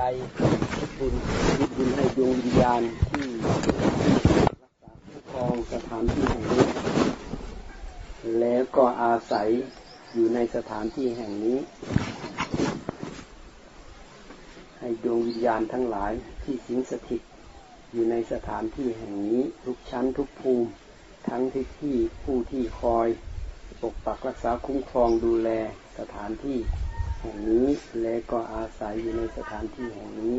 ใจบุญบุญให้ดวงวิญญาณที่รักษาคุ้มครองสถานที่แห่งนี้ แล้วก็อาศัยอยู่ในสถานที่แห่งนี้ ให้ดวงวิญญาณทั้งหลายที่สิงสถิตอยู่ในสถานที่แห่งนี้ทุกชั้นทุกภูมิ ทั้งที่ที่ผู้ที่คอย ปกปักรักษาคุ้มครองดูแลสถานที่ แห่งนี้ และก็อาศัยอยู่ในสถานที่แห่งนี้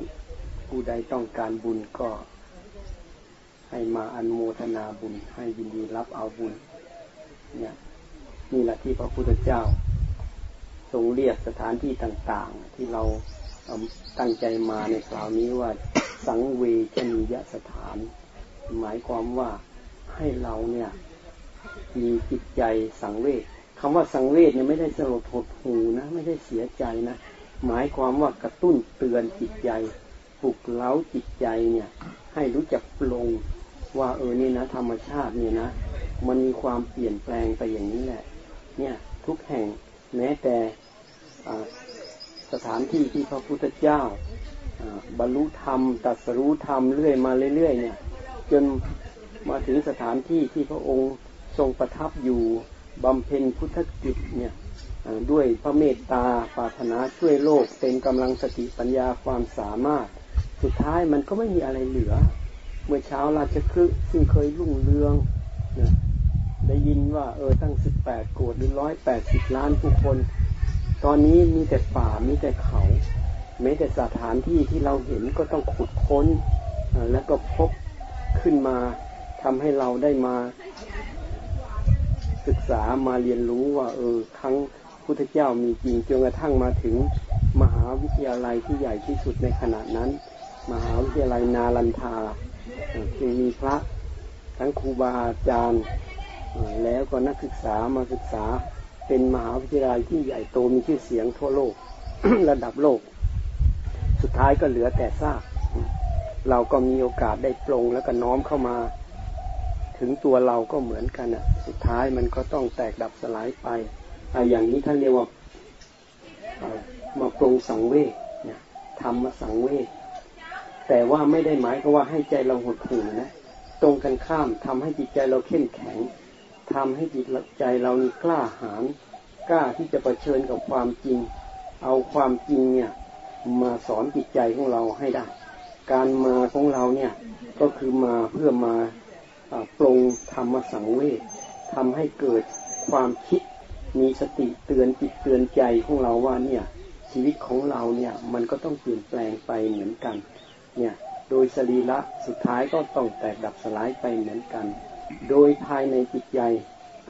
ผู้ใดต้องการบุญก็ ให้มาอันโมทนาบุญ ให้ยินดีรับเอาบุญ เนี่ยนี่แหละที่พระพุทธเจ้า ทรงเรียกสถานที่ต่างๆ ที่เราตั้งใจมาในคราวนี้ว่าสังเวชนียสถาน หมายความว่าให้เราเนี่ย มีจิตใจสังเวช คำว่าสังเวชเนี่ยไม่ได้สลดหดหูนะ ไม่ได้เสียใจนะ หมายความว่ากระตุ้นเตือนจิตใจปลุกเล้าจิตใจเนี่ย ให้รู้จักปลงว่าเออนี่นะ ธรรมชาติเนี่ยนะ มันมีความเปลี่ยนแปลงไปอย่างนี้แหละ เนี่ย ทุกแห่งแม้แต่สถานที่ที่พระพุทธเจ้าบรรลุธรรมตัสรู้ธรรมเรื่อยมาเรื่อยๆเนี่ย จนมาถึงสถานที่ที่พระองค์ทรงประทับอยู่ บำเพ็ญพุทธกิจเนี่ยด้วยพระเมตตาปรารถนาช่วยโลกเต็มกำลังสติปัญญาความสามารถ สุดท้ายมันก็ไม่มีอะไรเหลือ เมื่อเช้าราชคฤห์ซึ่งเคยรุ่งเรืองนะได้ยินว่าเออตั้งสิบแปดโกดหรือร้อยแปดสิบล้านผู้คน ตอนนี้มีแต่ป่ามีแต่เขาแม้แต่สถานที่ที่เราเห็นก็ต้องขุดค้น แล้วก็พบขึ้นมาทำให้เราได้มา ศึกษามาเรียนรู้ว่า เออครั้งพุทธเจ้ามีจริงจนกระทั่งมาถึงมหาวิทยาลัยที่ใหญ่ที่สุดในขณะนั้น มหาวิทยาลัยนาลันทาจึงมีพระทั้งครูบาอาจารย์ แล้วก็นักศึกษามาศึกษาเป็นมหาวิทยาลัยที่ใหญ่โตมีชื่อเสียงทั่วโลกระดับโลก สุดท้ายก็เหลือแต่ซากเราก็มีโอกาสได้ปรงแล้วก็น้อมเข้ามา ถึงตัวเราก็เหมือนกันอะ สุดท้ายมันก็ต้องแตกดับสลายไปออย่างนี้ท่านเรียกว่ามาปรงสังเวชทำมาสังเวชแต่ว่าไม่ได้หมายก็ว่าให้ใจเราหดหู่นะตรงกันข้ามทำให้จิตใจเราเข้มแข็งทำให้จิตใจเรานี่กล้าหาญกล้าที่จะะเผชิญกับความจริง เอาความจริงเนี่ย มาสอนจิตใจของเราให้ได้ การมาของเราเนี่ยก็คือมาเพื่อมา ปรงธรรมสังเวชทำให้เกิดความคิด มีสติเตือนจิตเตือนใจของเราว่าเนี่ยชีวิตของเราเนี่ยมันก็ต้องเปลี่ยนแปลงไปเหมือนกัน เนี่ยโดยสรีระสุดท้ายก็ต้องแตกดับสลายไปเหมือนกัน โดยภายในจิตใจ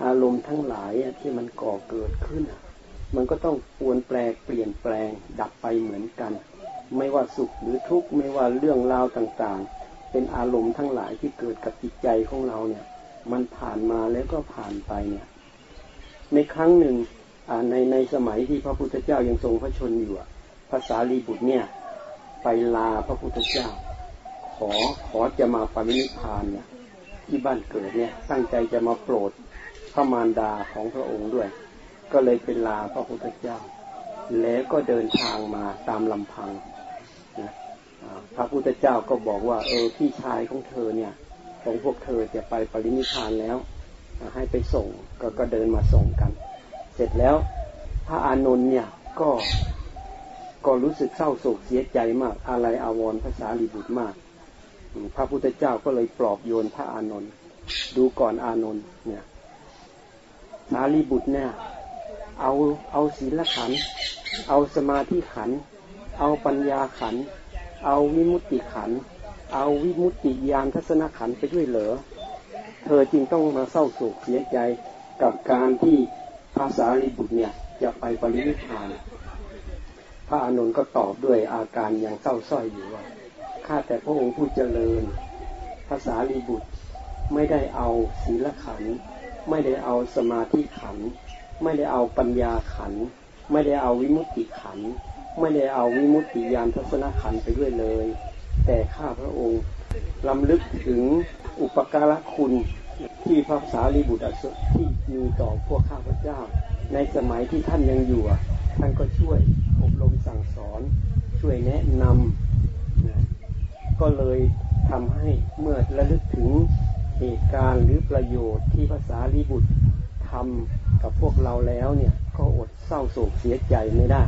อารมณ์ทั้งหลายที่มันก่อเกิดขึ้น มันก็ต้องปวนแปลเปลี่ยนแปลงดับไปเหมือนกัน ไม่ว่าสุขหรือทุกข์ไม่ว่าเรื่องราวต่างๆ เป็นอารมณ์ทั้งหลายที่เกิดกับจิตใจของเราเนี่ย มันผ่านมาแล้วก็ผ่านไปเนี่ย ในครั้งหนึ่งในในสมัยที่พระพุทธเจ้ายังทรงพระชนอยู่ภาษาลีบุตรเนี่ย ไปลาพระพุทธเจ้า ขอขอจะมาปรินิพานเนี่ย ที่บ้านเกิดเนี่ยตั้งใจจะมาโปรดพระมารดาของพระองค์ด้วย ก็เลยเป็นลาพระพุทธเจ้า แล้วก็เดินทางมาตามลำพัง ระพุทธเจ้าก็บอกว่า เออพี่ชายของเธอเนี่ย ของพวกเธอจะไปปรินิพานแล้ว ให้ไปส่งก็ก็เดินมาส่งกัน เสร็จแล้วพระอานนท์เนี่ยก็ก็รู้สึกเศร้าโศกเสียใจมาก อะไรอาวรภาษาลีบุตรมาก พระพุทธเจ้าก็เลยปลอบโยนพระอานนท์ดูก่อนอานนท์เนี่ยสารีบุตรเนี่ย เอาเอาศีลขัน เอาสมาธิขัน เอาปัญญาขัน เอาวิมุตติขัน เอาวิมุตติยานทัศนขันไปด้วยเหรอ เธอจึงต้องมาเศร้าโศกเสียใจกับการที่ภาษาลิบุตรเนี่ยจะไปปรินิพาน พระอนุนก็ตอบด้วยอาการอย่างเศร้าส้อยอยู่ว่า ข้าแต่พระองค์ผู้เจริญ ภาษาลีบุตรไม่ได้เอาศีลขัน ไม่ได้เอาสมาธิขัน ไม่ได้เอาปัญญาขัน ไม่ได้เอาวิมุตติขัน ไม่ได้เอาวิมุตติยานทัศนขันไปด้วยเลย แต่ข้าพระองค์ลำลึกถึงอุปการะคุณที่พระสารีบุตรที่มีต่อพวกข้าพเจ้า ในสมัยที่ท่านยังอยู่ ท่านก็ช่วยอบรมสั่งสอนช่วยแนะนำก็เลยทำให้เมื่อระลึกถึงเหตุการณ์หรือประโยชน์ที่ภาษาลีบุตรทำกับพวกเราแล้วเนี่ย ก็อดเศร้าโศกเสียใจไม่ได้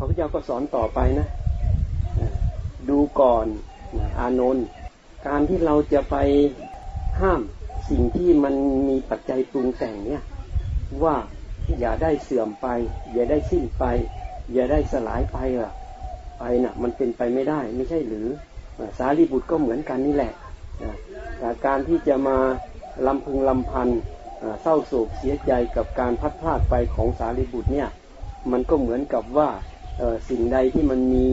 ระพุทธเจ้าก็สอนต่อไปนะ ดูก่อนอานนท์การที่เราจะไปห้ามสิ่งที่มันมีปัจจัยปรุงแต่งเนี่ยว่าอย่าได้เสื่อมไป อย่าได้สิ้นไป อย่าได้สลายไปอะไปนะ่ะ มันเป็นไปไม่ได้ ไม่ใช่หรือสารีบุตรก็เหมือนกันนี่แหละการที่จะมาลำพึงลำพันเศร้าโศกเสียใจกับการพัดพลาดไปของสารีบุตรเนี่ย มันก็เหมือนกับว่า สิ่งใดที่มันมี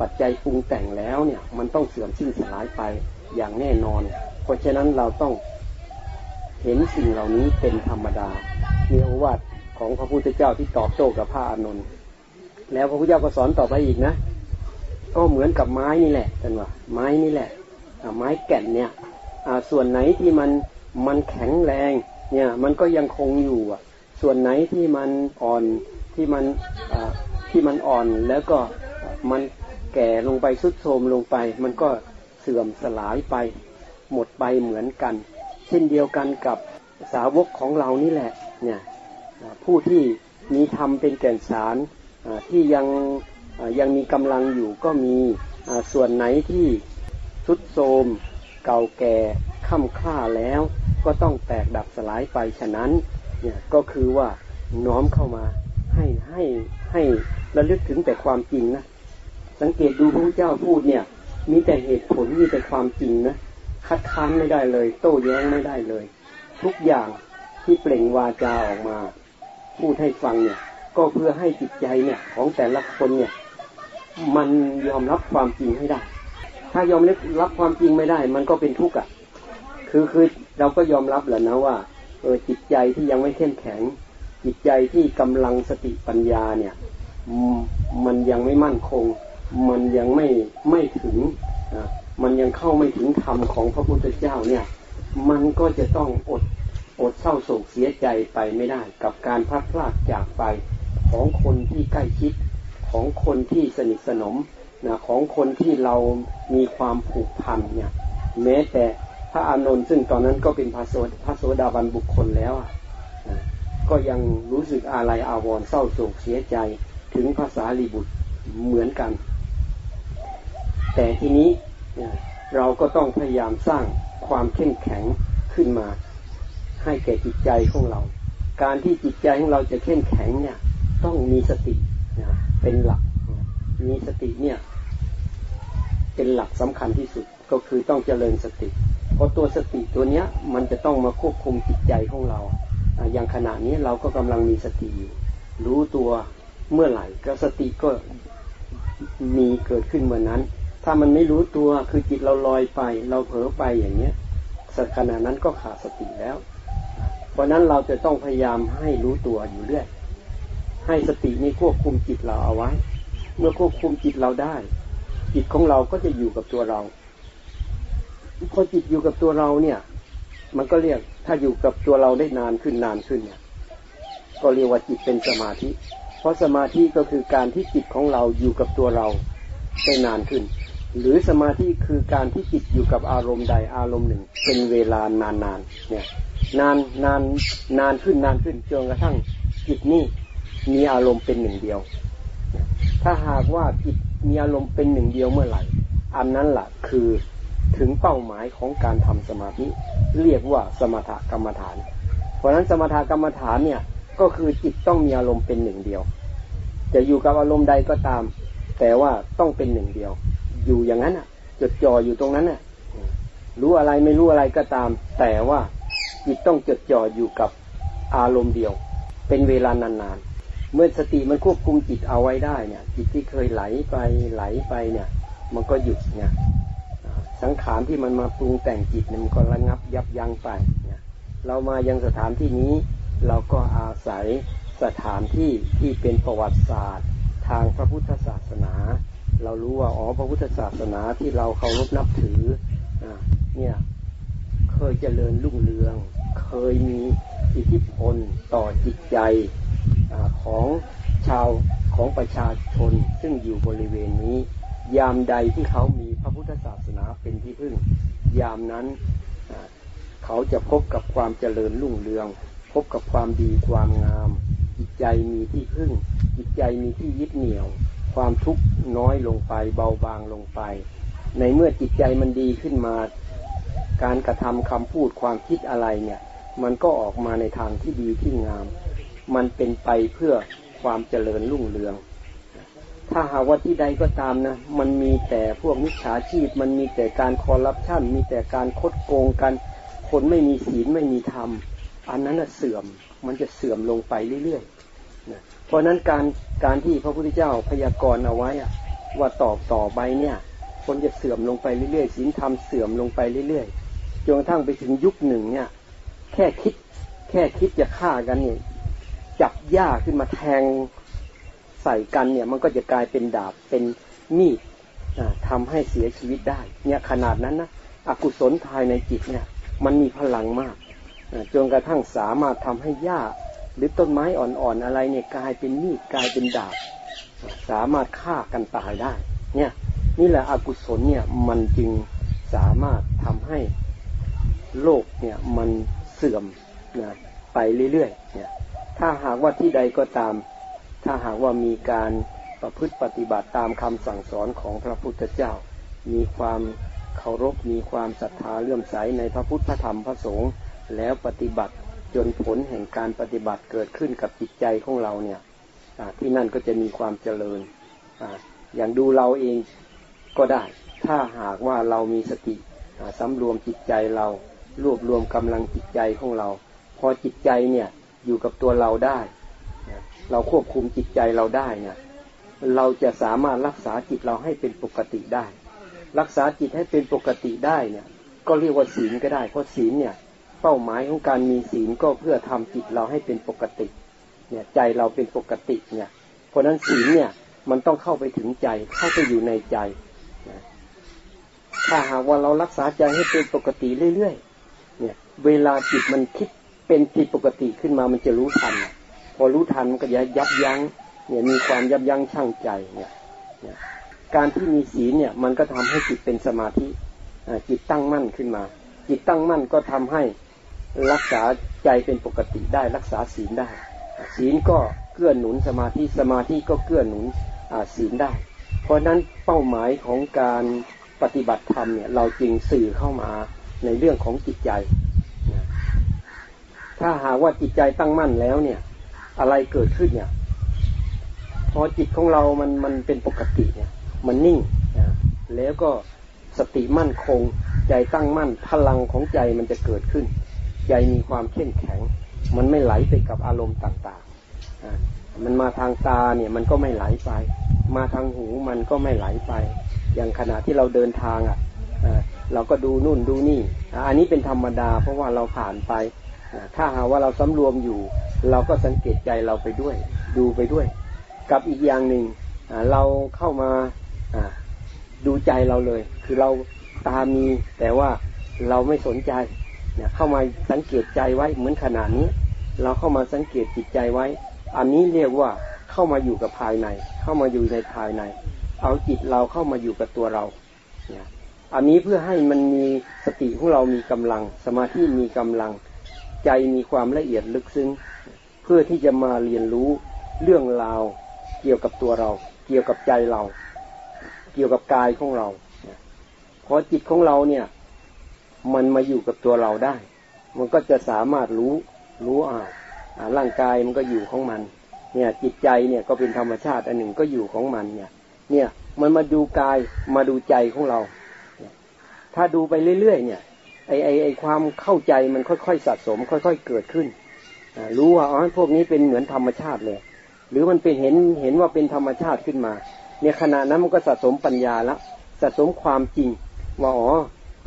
ปัจจัยปรุงแต่งแล้วเนี่ย มันต้องเสื่อมสิ้นสลายไปอย่างแน่นอน เพราะฉะนั้นเราต้องเห็นสิ่งเหล่านี้เป็นธรรมดามีโอวาทของพระพุทธเจ้าที่ตอบโต้กับพระอานนท์แล้วพระพุทธเจ้าก็สอนต่อไปอีกนะ ก็เหมือนกับไม้นี่แหละกันว่าไม้นี่แหละไม้แก่นเนี่ยส่วนไหนที่มันมันแข็งแรง เนี่ย มันก็ยังคงอยู่อะส่วนไหนที่มันอ่อนที่มัน ที่มันอ่อนแล้วก็มันแก่ลงไปสุดโทมลงไป มันก็เสื่อมสลายไป หมดไปเหมือนกัน เช่นเดียวกันกับสาวกของเรานี่แหละเนี่ยผู้ที่มีธรรมเป็นแก่นสารที่ยังยังมีกำลังอยู่ก็มีส่วนไหนที่ทุดโทมเก่าแก่ค่ำค่าแล้วก็ต้องแตกดับสลายไปฉะนั้นเนี่ยก็คือว่าน้อมเข้ามาให้ให้ให้ ระลึกถึงแต่ความจริงนะสังเกตดูพระเจ้าพูดเนี่ย มีแต่เหตุผลมีแต่ความจริงนะคัดค้านไม่ได้เลย โต้แย้งไม่ได้เลย ทุกอย่างที่เปล่งวาจาออกมา พูดให้ฟังเนี่ย ก็เพื่อให้จิตใจเนี่ย ของแต่ละคนเนี่ย มันยอมรับความจริงให้ได้ ถ้ายอมรับความจริงไม่ได้ มันก็เป็นทุกข์อะคือคือเราก็ยอมรับแหละนะว่าเออจิตใจที่ยังไม่เข้มแข็ง จิตใจที่กำลังสติปัญญาเนี่ย มันยังไม่มั่นคง มันยังไม่ไม่ถึงมันยังเข้าไม่ถึงธรรมของพระพุทธเจ้าเนี่ย มันก็จะต้องอดอดเศร้าโศกเสียใจไปไม่ได้ กับการพลัดพรากจากไปของคนที่ใกล้ชิดของคนที่สนิทสนมนะของคนที่เรามีความผูกพันเนี่ยแม้แต่พระอานนท์ซึ่งตอนนั้นก็เป็นพระโสพระโสดาบันบุคคลแล้วก็ยังรู้สึกอะไรอาวรณ์เศร้าโศกเสียใจ ถึงภาษาลีบุตรเหมือนกัน แต่ทีนี้เราก็ต้องพยายามสร้างความเข้มแข็งขึ้นมา ให้แก่จิตใจของเรา การที่จิตใจของเราจะเข้มแข็งเนี่ย ต้องมีสติเป็นหลัก มีสติเนี่ย เป็นหลักสำคัญที่สุดก็คือต้องเจริญสติเพราะตัวสติตัวเนี้ย มันจะต้องมาควบคุมจิตใจของเรา อย่างขณะนี้เราก็กำลังมีสติอยู่รู้ตัว เมื่อไหร่ก็สติก็มีเกิดขึ้นเมื่อนั้น ถ้ามันไม่รู้ตัวคือจิตเราลอยไป เราเผลอไปอย่างเนี้ยขณะนั้นก็ขาดสติแล้ว เพราะนั้นเราจะต้องพยายามให้รู้ตัวอยู่เรื่อยให้สตินี้ควบคุมจิตเราเอาไว้ เมื่อควบคุมจิตเราได้ จิตของเราก็จะอยู่กับตัวเราพอจิตอยู่กับตัวเราเนี่ย มันก็เรียกถ้าอยู่กับตัวเราได้นานขึ้นนานขึ้นเนี่ย ก็เรียกว่าจิตเป็นสมาธิ เพราะสมาธิก็คือการที่จิตของเราอยู่กับตัวเราได้นานขึ้น หรือสมาธิคือการที่จิตอยู่กับอารมณ์ใดอารมณ์หนึ่ง เป็นเวลานานๆเนี่ย นานนานนานขึ้นนานขึ้นจนกระทั่งจิตนี่มีอารมณ์เป็นหนึ่งเดียว ถ้าหากว่าจิตมีอารมณ์เป็นหนึ่งเดียวเมื่อไหร่ อันนั้นแหละคือถึงเป้าหมายของการทำสมาธิเรียกว่าสมถกรรมฐาน เพราะฉะนั้นสมถกรรมฐานเนี่ย ก็คือจิตต้องมีอารมณ์เป็นหนึ่งเดียว จะอยู่กับอารมณ์ใดก็ตาม แต่ว่าต้องเป็นหนึ่งเดียว อยู่อย่างนั้นอะ จดจ่ออยู่ตรงนั้นอะ รู้อะไรไม่รู้อะไรก็ตาม แต่ว่าจิตต้องจดจ่ออยู่กับอารมณ์เดียว เป็นเวลานานเมื่อสติมันควบคุมจิตเอาไว้ได้เนี่ย จิตที่เคยไหลไปไหลไปเนี่ย มันก็หยุดเนี่ยสังขารที่มันมาปรุงแต่งจิตมันก็ระงับยับยั้งไปเนี่ยเรามายังสถานที่นี้ เราก็อาศัยสถานที่ที่เป็นประวัติศาสตร์ ทางพระพุทธศาสนา เรารู้ว่าอ๋อพระพุทธศาสนาที่เราเคารพนับถือเนี่ยเคยเจริญรุ่งเรือง เคยมีอิทธิพลต่อจิตใจของชาวของประชาชนซึ่งอยู่บริเวณนี้ ยามใดที่เขามีพระพุทธศาสนาเป็นที่พึ่ง ยามนั้นเขาจะพบกับความเจริญรุ่งเรือง พบกับความดีความงาม จิตใจมีที่พึ่ง จิตใจมีที่ยึดเหนี่ยว ความทุกข์น้อยลงไป เบาบางลงไป ในเมื่อจิตใจมันดีขึ้นมา การกระทำคำพูดความคิดอะไรเนี่ย มันก็ออกมาในทางที่ดีที่งาม มันเป็นไปเพื่อความเจริญรุ่งเรือง ถ้าหาว่าที่ใดก็ตามนะ มันมีแต่พวกมิจฉาชีพ มันมีแต่การคอร์รัปชันมีแต่การคดโกงกัน คนไม่มีศีลไม่มีธรรม อันนั้นเสื่อมมันจะเสื่อมลงไปเรื่อยๆนะเพราะนั้นการการที่พระพุทธเจ้าพยากรณ์เอาไว้ว่าต่อต่อไปเนี่ย คนจะเสื่อมลงไปเรื่อยๆศีลธรรมเสื่อมลงไปเรื่อยๆจนกระทั่งไปถึงยุคหนึ่งเนี่ย แค่คิด แค่คิดจะฆ่ากันเนี่ยจับหญ้าขึ้นมาแทงใส่กันเนี่ย มันก็จะกลายเป็นดาบเป็นมีดทำให้เสียชีวิตได้ เนี่ยขนาดนั้นนะอกุศลภายในจิตเนี่ย มันมีพลังมาก จนกระทั่งสามารถทำให้หญ้าหรือต้นไม้อ่อนๆอะไรเนี่ยกลายเป็นมีดกลายเป็นดาบ สามารถฆ่ากันตายได้ เนี่ยนี่แหละอกุศลเนี่ยมันจึงสามารถทำให้โลกเนี่ยมันเสื่อมนะไปเรื่อยๆเนี่ยถ้าหากว่าที่ใดก็ตาม ถ้าหากว่ามีการประพฤติปฏิบัติตามคำสั่งสอนของพระพุทธเจ้า มีความเคารพมีความศรัทธาเลื่อมใสในพระพุทธธรรมพระสงฆ์ แล้วปฏิบัติจนผลแห่งการปฏิบัติเกิดขึ้นกับจิตใจของเราเนี่ยที่นั่นก็จะมีความเจริญออย่างดูเราเองก็ได้ ถ้าหากว่าเรามีสติสำรวมจิตใจเรา รวบรวมกำลังจิตใจของเรา พอจิตใจเนี่ยอยู่กับตัวเราได้ เราควบคุมจิตใจเราได้เนี่ยเราจะสามารถรักษาจิตเราให้เป็นปกติได้ รักษาจิตให้เป็นปกติได้เนี่ย ก็เรียกว่าศีลก็ได้ เพราะศีลเนี่ย เป้าหมายของการมีศีลก็เพื่อทำจิตเราให้เป็นปกติ เนี่ยใจเราเป็นปกติเนี่ย เพราะนั้นศีลเนี่ยมันต้องเข้าไปถึงใจเข้าไปอยู่ในใจถ้าหากว่าเรารักษาใจให้เป็นปกติเรื่อยๆเนี่ย เวลาจิตมันคิดเป็นผิดปกติขึ้นมามันจะรู้ทัน พอรู้ทันมันก็จะยับยัง้งเนี่ยมีความยับยั้งชั่งใจเนี่ยการที่มีศีลเนี่ยมันก็ทำให้จิตเป็นสมาธิจิตตั้งมั่นขึ้นมา จิตตั้งมั่นก็ทำให้ รักษาใจเป็นปกติได้รักษาศีลได้ ศีลก็เกื้อหนุนสมาธิสมาธิก็เกื้อหนุนศีลได้ เพราะนั้นเป้าหมายของการปฏิบัติธรรมเนี่ยเราจึงสื่อเข้ามาในเรื่องของจิตใจ ถ้าหากว่าจิตใจตั้งมั่นแล้วเนี่ย อะไรเกิดขึ้นเนี่ย พอจิตของเรามันมันเป็นปกติเนี่ย มันนิ่ง แล้วก็สติมั่นคง ใจตั้งมั่น พลังของใจมันจะเกิดขึ้น ใจมีความเข้มแข็ง มันไม่ไหลไปกับอารมณ์ต่างๆมันมาทางตาเนี่ยมันก็ไม่ไหลไป มาทางหูมันก็ไม่ไหลไป อย่างขณะที่เราเดินทางอะเราก็ดูนู่นดูนี่ อันนี้เป็นธรรมดาเพราะว่าเราผ่านไป ถ้าหาว่าเราสำรวมอยู่ เราก็สังเกตใจเราไปด้วย ดูไปด้วย กับอีกอย่างหนึ่งเราเข้ามาดูใจเราเลย คือเราตามีแต่ว่าเราไม่สนใจ เนี่ยเข้ามาสังเกตใจไว้เหมือนขนาดนี้ เราเข้ามาสังเกตจิตใจไว้ อันนี้เรียกว่าเข้ามาอยู่กับภายใน เข้ามาอยู่ในภายใน เอาจิตเราเข้ามาอยู่กับตัวเราเนี่ยอันนี้เพื่อให้มันมีสติของเรามีกำลัง สมาธิมีกำลัง ใจมีความละเอียดลึกซึ้ง เพื่อที่จะมาเรียนรู้เรื่องราวเกี่ยวกับตัวเรา เกี่ยวกับใจเรา เกี่ยวกับกายของเราพอจิตของเราเนี่ย มันมาอยู่กับตัวเราได้ มันก็จะสามารถรู้รู้อ่าร่างกายมันก็อยู่ของมัน เนี่ยจิตใจเนี่ยก็เป็นธรรมชาติอันหนึ่งก็อยู่ของมันเนี่ย เนี่ยมันมาดูกายมาดูใจของเรา ถ้าดูไปเรื่อยๆเนี่ยไอไอไอความเข้าใจมันค่อยๆสะสม ค่อย ๆเกิดขึ้นรู้ว่าอ๋อพวกนี้เป็นเหมือนธรรมชาติเลย หรือมันเป็นเห็นเห็นว่าเป็นธรรมชาติขึ้นมา เนี่ยขณะนั้นมันก็สะสมปัญญาละสะสมความจริงว่าอ๋อ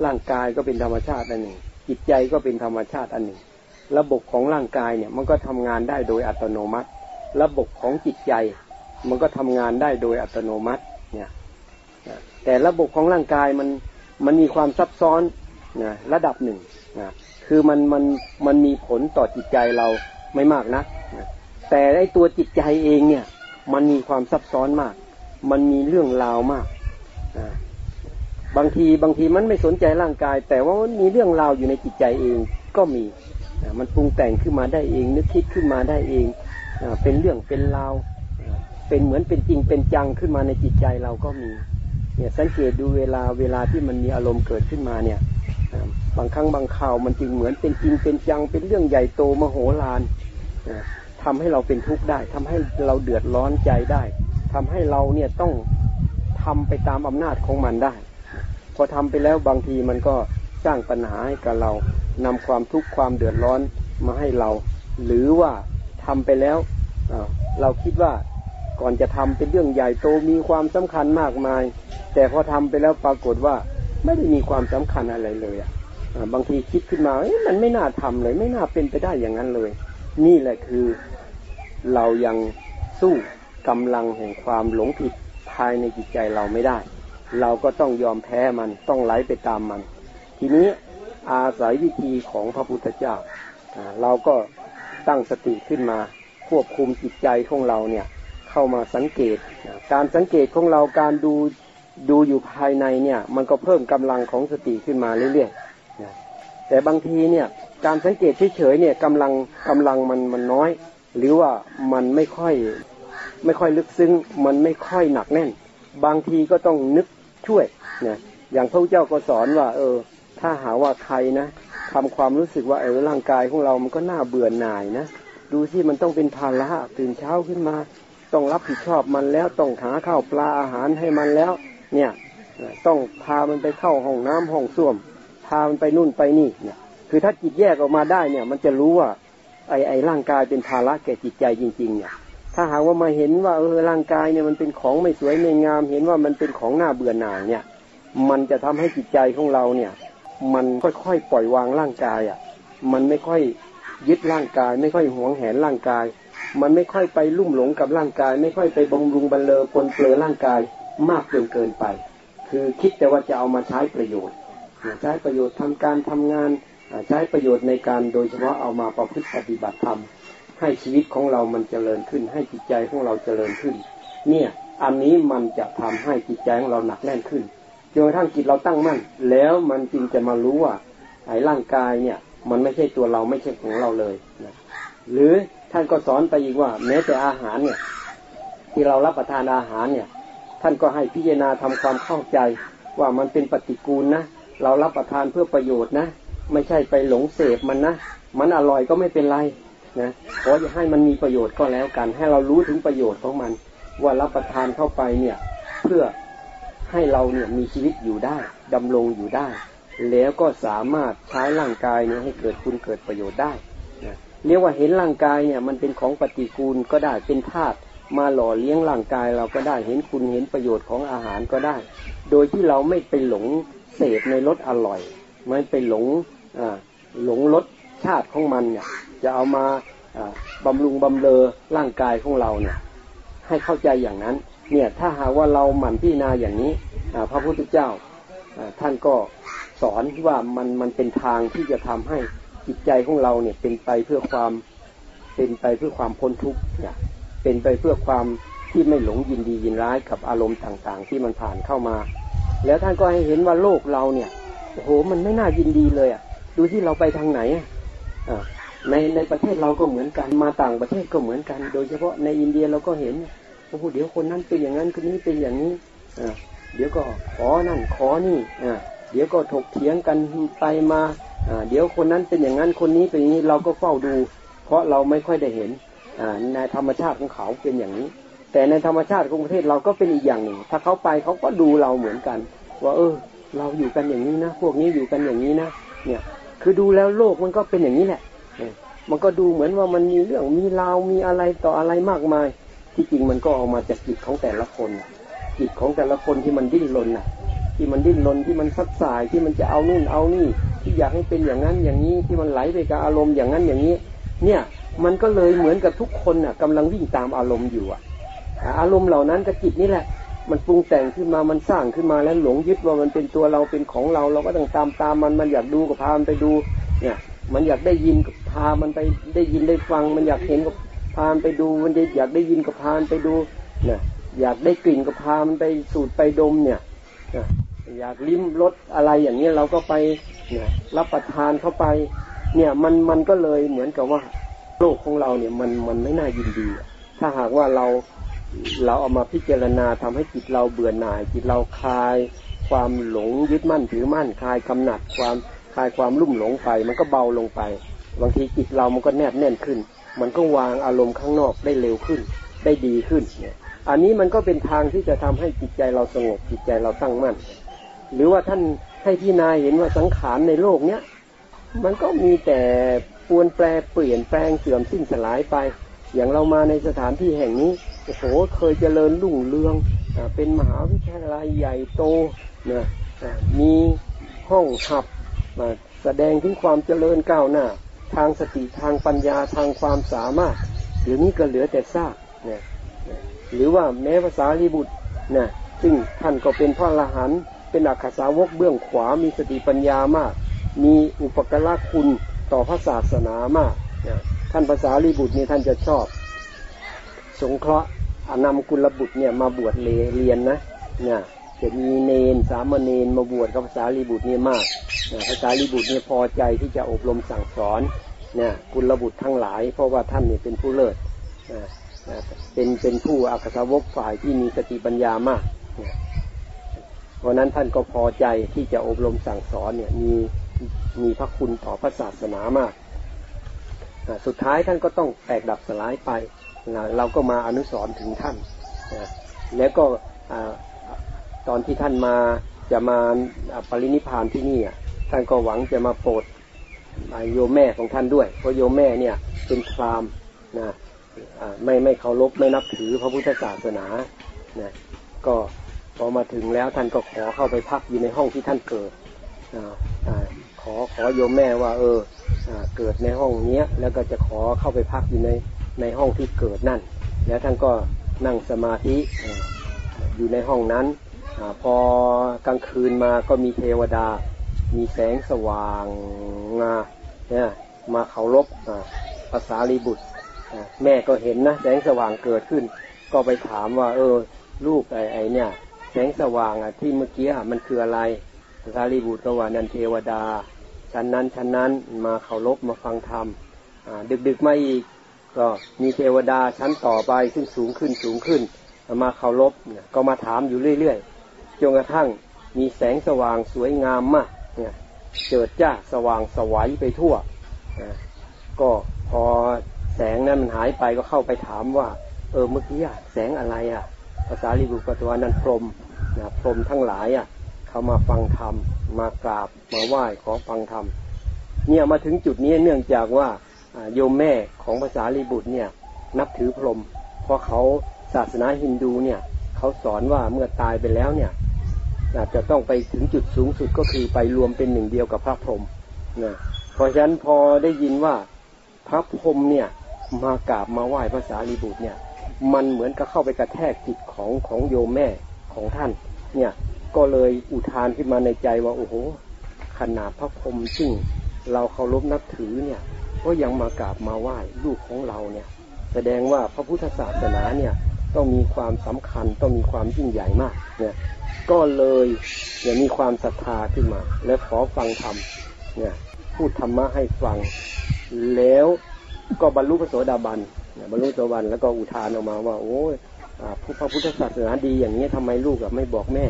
ร่างกายก็เป็นธรรมชาติอันหนึ่ง จิตใจก็เป็นธรรมชาติอันหนึ่ง ระบบของร่างกายเนี่ยมันก็ทำงานได้โดยอัตโนมัติ ระบบของจิตใจ มันก็ทำงานได้โดยอัตโนมัติเนี่ยแต่ระบบของร่างกายมันมันมีความซับซ้อนนะระดับหนึ่งนะคือมันมันมันมีผลต่อจิตใจเราไม่มากนะนะแต่ไอตัวจิตใจเองเนี่ย มันมีความซับซ้อนมาก มันมีเรื่องราวมาก บางทีบางทีมันไม่สนใจร่างกาย แต่ว่ามันมีเรื่องราวอยู่ในจิตใจเองก็มีมันปรุงแต่งขึ้นมาได้เอง นึกคิดขึ้นมาได้เองเป็นเรื่องเป็นราวเป็นเหมือนเป็นจริงเป็นจังขึ้นมาในจิตใจเราก็มีเนี่ยสังเกตดูเวลาเวลาที่มันมีอารมณ์เกิดขึ้นมาเนี่ยบางครั้งบางคราวมันจึงเหมือนเป็นจริงเป็นจังเป็นเรื่องใหญ่โตมโหฬารทำให้เราเป็นทุกข์ได้ทำให้เราเดือดร้อนใจได้ทำให้เราเนี่ยต้องทำไปตามอำนาจของมันได้ อทำไปแล้วบางทีมันก็สร้างปัญหาให้กับเรานำความทุกข์ความเดือดร้อนมาให้เรา หรือว่าทำไปแล้วเราคิดว่าก่อนจะทำเป็นเรื่องใหญ่โตมีความสำคัญมากมาย แต่พอทำไปแล้วปรากฏว่าไม่ได้มีความสำคัญอะไรเลยอะบางทีคิดขึ้นมามันไม่น่าทำเลย ไม่น่าเป็นไปได้อย่างนั้นเลย นี่แหละคือเรายังสู้กำลังแห่งความหลงผิดภายในจิตใจเราไม่ได้ เราก็ต้องยอมแพ้มันต้องไหลไปตามมัน ทีนี้อาศัยวิธีของพระพุทธเจ้าเราก็ตั้งสติขึ้นมาควบคุมจิตใจของเราเนี่ยเข้ามาสังเกต การสังเกตของเราการดูดูอยู่ภายในเนี่ย มันก็เพิ่มกำลังของสติขึ้นมาเรื่อยๆแต่บางทีเนี่ยการสังเกตเฉยๆเนี่ยกำลังกำลังมันมันน้อย หรือว่ามันไม่ค่อยไม่ค่อยลึกซึ้งมันไม่ค่อยหนักแน่น บางทีก็ต้องนึก ช่วยนะอย่างพระเจ้าก็สอนว่า เออ ถ้าหาว่าใครนะทำความรู้สึกว่าเออร่างกายของเรามันก็น่าเบื่อหน่ายนะดูที่มันต้องเป็นภาระตื่นเช้าขึ้นมา ต้องรับผิดชอบมันแล้วต้องหาข้าวปลาอาหารให้มันแล้ว เนี่ยต้องพามันไปเข้าห้องน้ำห้องส้วม พามันไปนู่นไปนี่เนี่ยคือถ้าจิตแยกออกมาได้เนี่ย มันจะรู้ว่าไอ้ไอ้ร่างกายเป็นภาระแก่จิตใจจริง ๆ เนี่ย ถ้าหากว่ามาเห็นว่าเออร่างกายเนี่ยมันเป็นของไม่สวยไม่งาม เห็นว่ามันเป็นของน้าเบื่อหน่ายเนี่ย มันจะทำให้จิตใจของเราเนี่ย มันค่อยๆปล่อยวางร่างกายอะ มันไม่ค่อยยึดร่างกาย ไม่ค่อยหวงแหนร่างกาย มันไม่ค่อยไปลุ่มหลงกับร่างกาย ไม่ค่อยไปบำรุงบรรเลอปนเปื้อร่างกายมากจนเกินไป คือคิดแต่ว่าจะเอามาใช้ประโยชน์ใช้ประโยชน์ทำการทำงานใช้ประโยชน์ในการโดยเฉพาะเอามาประพฤติปฏิบัติธรรม ให้ชีวิตของเรามันเจริญขึ้น ให้จิตใจของเราเจริญขึ้น เนี่ย อันนี้มันจะทำให้จิตใจของเราหนักแน่นขึ้นจนกระทั่งจิตเราตั้งมั่น แล้วมันจึงจะมารู้ว่าไอ้ร่างกายเนี่ย มันไม่ใช่ตัวเราไม่ใช่ของเราเลยนะหรือท่านก็สอนไปอีกว่า แม้แต่อาหารเนี่ย ที่เรารับประทานอาหารเนี่ย ท่านก็ให้พิจารณาทำความเข้าใจ ว่ามันเป็นปฏิกูลนะเรารับประทานเพื่อประโยชน์นะ ไม่ใช่ไปหลงเสพมันนะมันอร่อยก็ไม่เป็นไร นะขออย่าให้มันมีประโยชน์ก็แล้วกัน ให้เรารู้ถึงประโยชน์ของมัน ว่ารับประทานเข้าไปเนี่ย เพื่อให้เราเนี่ยมีชีวิตอยู่ได้ดำรงอยู่ได้ แล้วก็สามารถใช้ร่างกายเนี่ยให้เกิดคุณเกิดประโยชน์ได้นะเรียกว่าเห็นร่างกายเนี่ย มันเป็นของปฏิกูลก็ได้เป็นธาตุมาหล่อเลี้ยงร่างกายเราก็ได้เห็นคุณเห็นประโยชน์ของอาหารก็ได้ โดยที่เราไม่ไปหลงเสพในรสอร่อย ไม่ไปหลงหลงรสชาติของมันเนี่ย จะเอามาบำรุงบำเรอร่างกายของเราเนี่ยให้เข้าใจอย่างนั้น เนี่ยถ้าหากว่าเราหมั่นพิจารณาอย่างนี้พระพุทธเจ้าท่านก็สอนว่ามันมันเป็นทางที่จะทำให้จิตใจของเราเนี่ยเป็นไปเพื่อความเป็นไปเพื่อความพ้นทุกข์เนี่ยเป็นไปเพื่อความที่ไม่หลงยินดียินร้ายกับอารมณ์ต่างๆ ที่มันผ่านเข้ามา แล้วท่านก็ให้เห็นว่าโลกเราเนี่ยโอ้โหมันไม่น่ายินดีเลยอะ ดูที่เราไปทางไหนอะ ในในประเทศเราก็เหมือนกันมาต่างประเทศก็เหมือนกัน โดยเฉพาะในอินเดียเราก็เห็นโอ้โหเดี๋ยวคนนั้นเป็นอย่างนั้นคนนี้เป็นอย่างนี้อ่าเดี๋ยวก็ขอนั่นขอนี่อ่าเดี๋ยวก็ถกเถียงกันไปมาเดี๋ยวคนนั้นเป็นอย่างนั้นคนนี้เป็นอย่างนี้เราก็เฝ้าดู เพราะเราไม่ค่อยได้เห็นในธรรมชาติของเขาเป็นอย่างนี้ แต่ในธรรมชาติของประเทศเราก็เป็นอีกอย่างหนึ่งถ้าเขาไปเขาก็ดูเราเหมือนกัน ว่าเออ เราอยู่กันอย่างนี้นะ พวกนี้อยู่กันอย่างนี้นะเนี่ย คือดูแล้วโลกมันก็เป็นอย่างนี้แหละ มันก็ดูเหมือนว่ามันมีเรื่องมีราวมีอะไรต่ออะไรมากมาย ที่จริงมันก็ออกมาจากจิตของแต่ละคนจิตของแต่ละคนที่มันดิ้นรนน่ะ ที่มันดิ้นรนที่มันฟัดสายที่มันจะเอานู่นเอานี่ ที่อยากให้เป็นอย่างนั้นอย่างนี้ที่มันไหลไปกับอารมณ์อย่างนั้นอย่างนี้ เนี่ยมันก็เลยเหมือนกับทุกคนน่ะกำลังวิ่งตามอารมณ์อยู่อะ อารมณ์เหล่านั้นกับจิตนี่แหละ มันปรุงแต่งขึ้นมามันสร้างขึ้นมาแล้วหลงยึดว่ามันเป็นตัวเราเป็นของเราเราก็ต้องตามตามมันมันอยากดูก็พามันไปดู เนี่ย มันอยากได้ยินก็พามันไปได้ยินได้ฟัง มันอยากเห็นก็พามันไปดู มันอยากได้ยินก็พามันไปดูนี่ยอยากได้กลิ่นก็พามันไปสูดไปดมเนี่ยอยากลิ้มรสอะไรอย่างนี้เราก็ไปเนี่ยรับประทานเข้าไป เนี่ยมันมันก็เลยเหมือนกับว่า โลกของเราเนี่ยมันมันไม่น่ายินดี ถ้าหากว่าเราเราเอามาพิจารณาทำให้จิตเราเบื่อหน่าย จิตเราคลาย ความหลงยึดมั่นถือมั่นคลายกำหนัดความ คลายความลุ่มหลงไป มันก็เบาลงไป บางทีจิตเรามันก็แนบแน่นขึ้น มันก็วางอารมณ์ข้างนอกได้เร็วขึ้น ได้ดีขึ้นเนี่ยอันนี้มันก็เป็นทางที่จะทำให้จิตใจเราสงบจิตใจเราตั้งมั่น หรือว่าท่านให้พี่นายเห็นว่าสังขารในโลกเนี้ยมันก็มีแต่ปวนแปรเปลี่ยนแปลงเสื่อมสิ้นสลายไป อย่างเรามาในสถานที่แห่งนี้โอ้โหเคยเจริญรุ่งเรืองอเป็นมหาวิทยาลัยใหญ่โตนะอ่ามีห้องหับ มาแสดงถึงความเจริญก้าวหน้า ทางสติทางปัญญาทางความสามารถเดี๋ยวนี้ก็เหลือแต่ซากนะหรือว่าแม้ภาษาลีบุตรนะซึ่งท่านก็เป็นพระอรหันต์เป็นอักขสาวกเบื้องขวามีสติปัญญามาก มีอุปกรณคุณต่อพระศาสนามากนะท่านภาษาลีบุตรนี่ท่านจะชอบ สงเคราะห์นำกุลบุตรเนี่ยมาบวชเรียนนะเนี่ย จะมีเนนสามเณรมาบวชกับภาษาลีบุตรนี่มากนะภาษาลีบุตรนี่พอใจที่จะอบรมสั่งสอนเนี่ยกุลบุตรทั้งหลาย เพราะว่าท่านเนี่ยเป็นผู้เลิศนะเป็นเป็นผู้อักษาวกฝ่ายที่มีสติปัญญามากนะเพราะนั้นท่านก็พอใจที่จะอบรมสั่งสอนเนี่ยมีมีพระคุณต่อพระศาสนามาก สุดท้ายท่านก็ต้องแตกดับสลายไป เราก็มาอนุสรถึงท่าน แล้วก็ ตอนที่ท่านมาจะมาปรินิพานที่นี่อะท่านก็หวังจะมาโปรดโยมแม่ของท่านด้วย เพราะโยมแม่เนี่ยเป็นพราหมณ์นะไม่ไม่เคารพไม่นับถือพระพุทธศาสนานะก็พอมาถึงแล้วท่านก็ขอเข้าไปพักอยู่ในห้องที่ท่านเกิดอ่าอ่าขอขอโยมแม่ว่าเออเกิดในห้องเนี้ย แล้วก็จะขอเข้าไปพักอยู่ในในห้องที่เกิดนั่น แล้วท่านก็นั่งสมาธิอยู่ในห้องนั้น พอกลางคืนมาก็มีเทวดา มีแสงสว่างมาเนี่ยมาเคารพภาษาลีบุตรแม่ก็เห็นนะแสงสว่างเกิดขึ้น ก็ไปถามว่า เออ ลูกไอ้ไอ้เนี่ย แสงสว่างอะที่เมื่อกี้มันคืออะไรภาษาลีบุตรก็ว่านันเทวดาชั้นนั้นชั้นนั้นมาเคารพมาฟังธรรมดึกๆมาอีก ก็มีเทวดาชั้นต่อไปซึ่งสูงขึ้นสูงขึ้น มาเคารพก็มาถามอยู่เรื่อยๆ จนกระทั่งมีแสงสว่างสวยงามมากเนี่ยเจิดจ้าสว่างสวัยไปทั่วก็พอแสงนั้นมันหายไปก็เข้าไปถามว่า เออเมื่อกี้อะแสงอะไรอะ ภาษาลิบุตรก็ตัวนั้นพรหมนะพรหมทั้งหลายอะ เขามาฟังธรรมมากราบมาไหว้ขอฟังธรรมเนี่ยมาถึงจุดนี้เนื่องจากว่าโยมแม่ของภาษาลีบุตรเนี่ย นับถือพรหมเพราะเขาศาสนาฮินดูเนี่ย เขาสอนว่าเมื่อตายไปแล้วเนี่ย อาจจะต้องไปถึงจุดสูงสุดก็คือไปรวมเป็นหนึ่งเดียวกับพระพรหมนะเพราะฉะนั้นพอได้ยินว่าพระพรหมเนี่ยมากราบมาไหว้ภาษาลีบุตรเนี่ย มันเหมือนกับเข้าไปกระแทกจิตของของโยมแม่ของท่าน เนี่ยก็เลยอุทานขึ้นมาในใจว่าโอ้โหขนาดพระพรหมซึ่งเราเคารพนับถือเนี่ยก็ยังมากราบมาไหว้ลูกของเราเนี่ย แสดงว่าพระพุทธศาสนาเนี่ยต้องมีความสำคัญต้องมีความยิ่งใหญ่มากเนี่ย ก็เลยเนี่ยมีความศรัทธาขึ้นมา และขอฟังธรรมเนี่ยพูดธรรมะให้ฟัง แล้วก็บรรลุพระโสดาบันเนี่ยบรรลุโสดาบันแล้วก็อุทานออกมาว่า โอ้ยพระพุทธศาสนาดีอย่างนี้ทำไมลูกอะไม่บอกแม่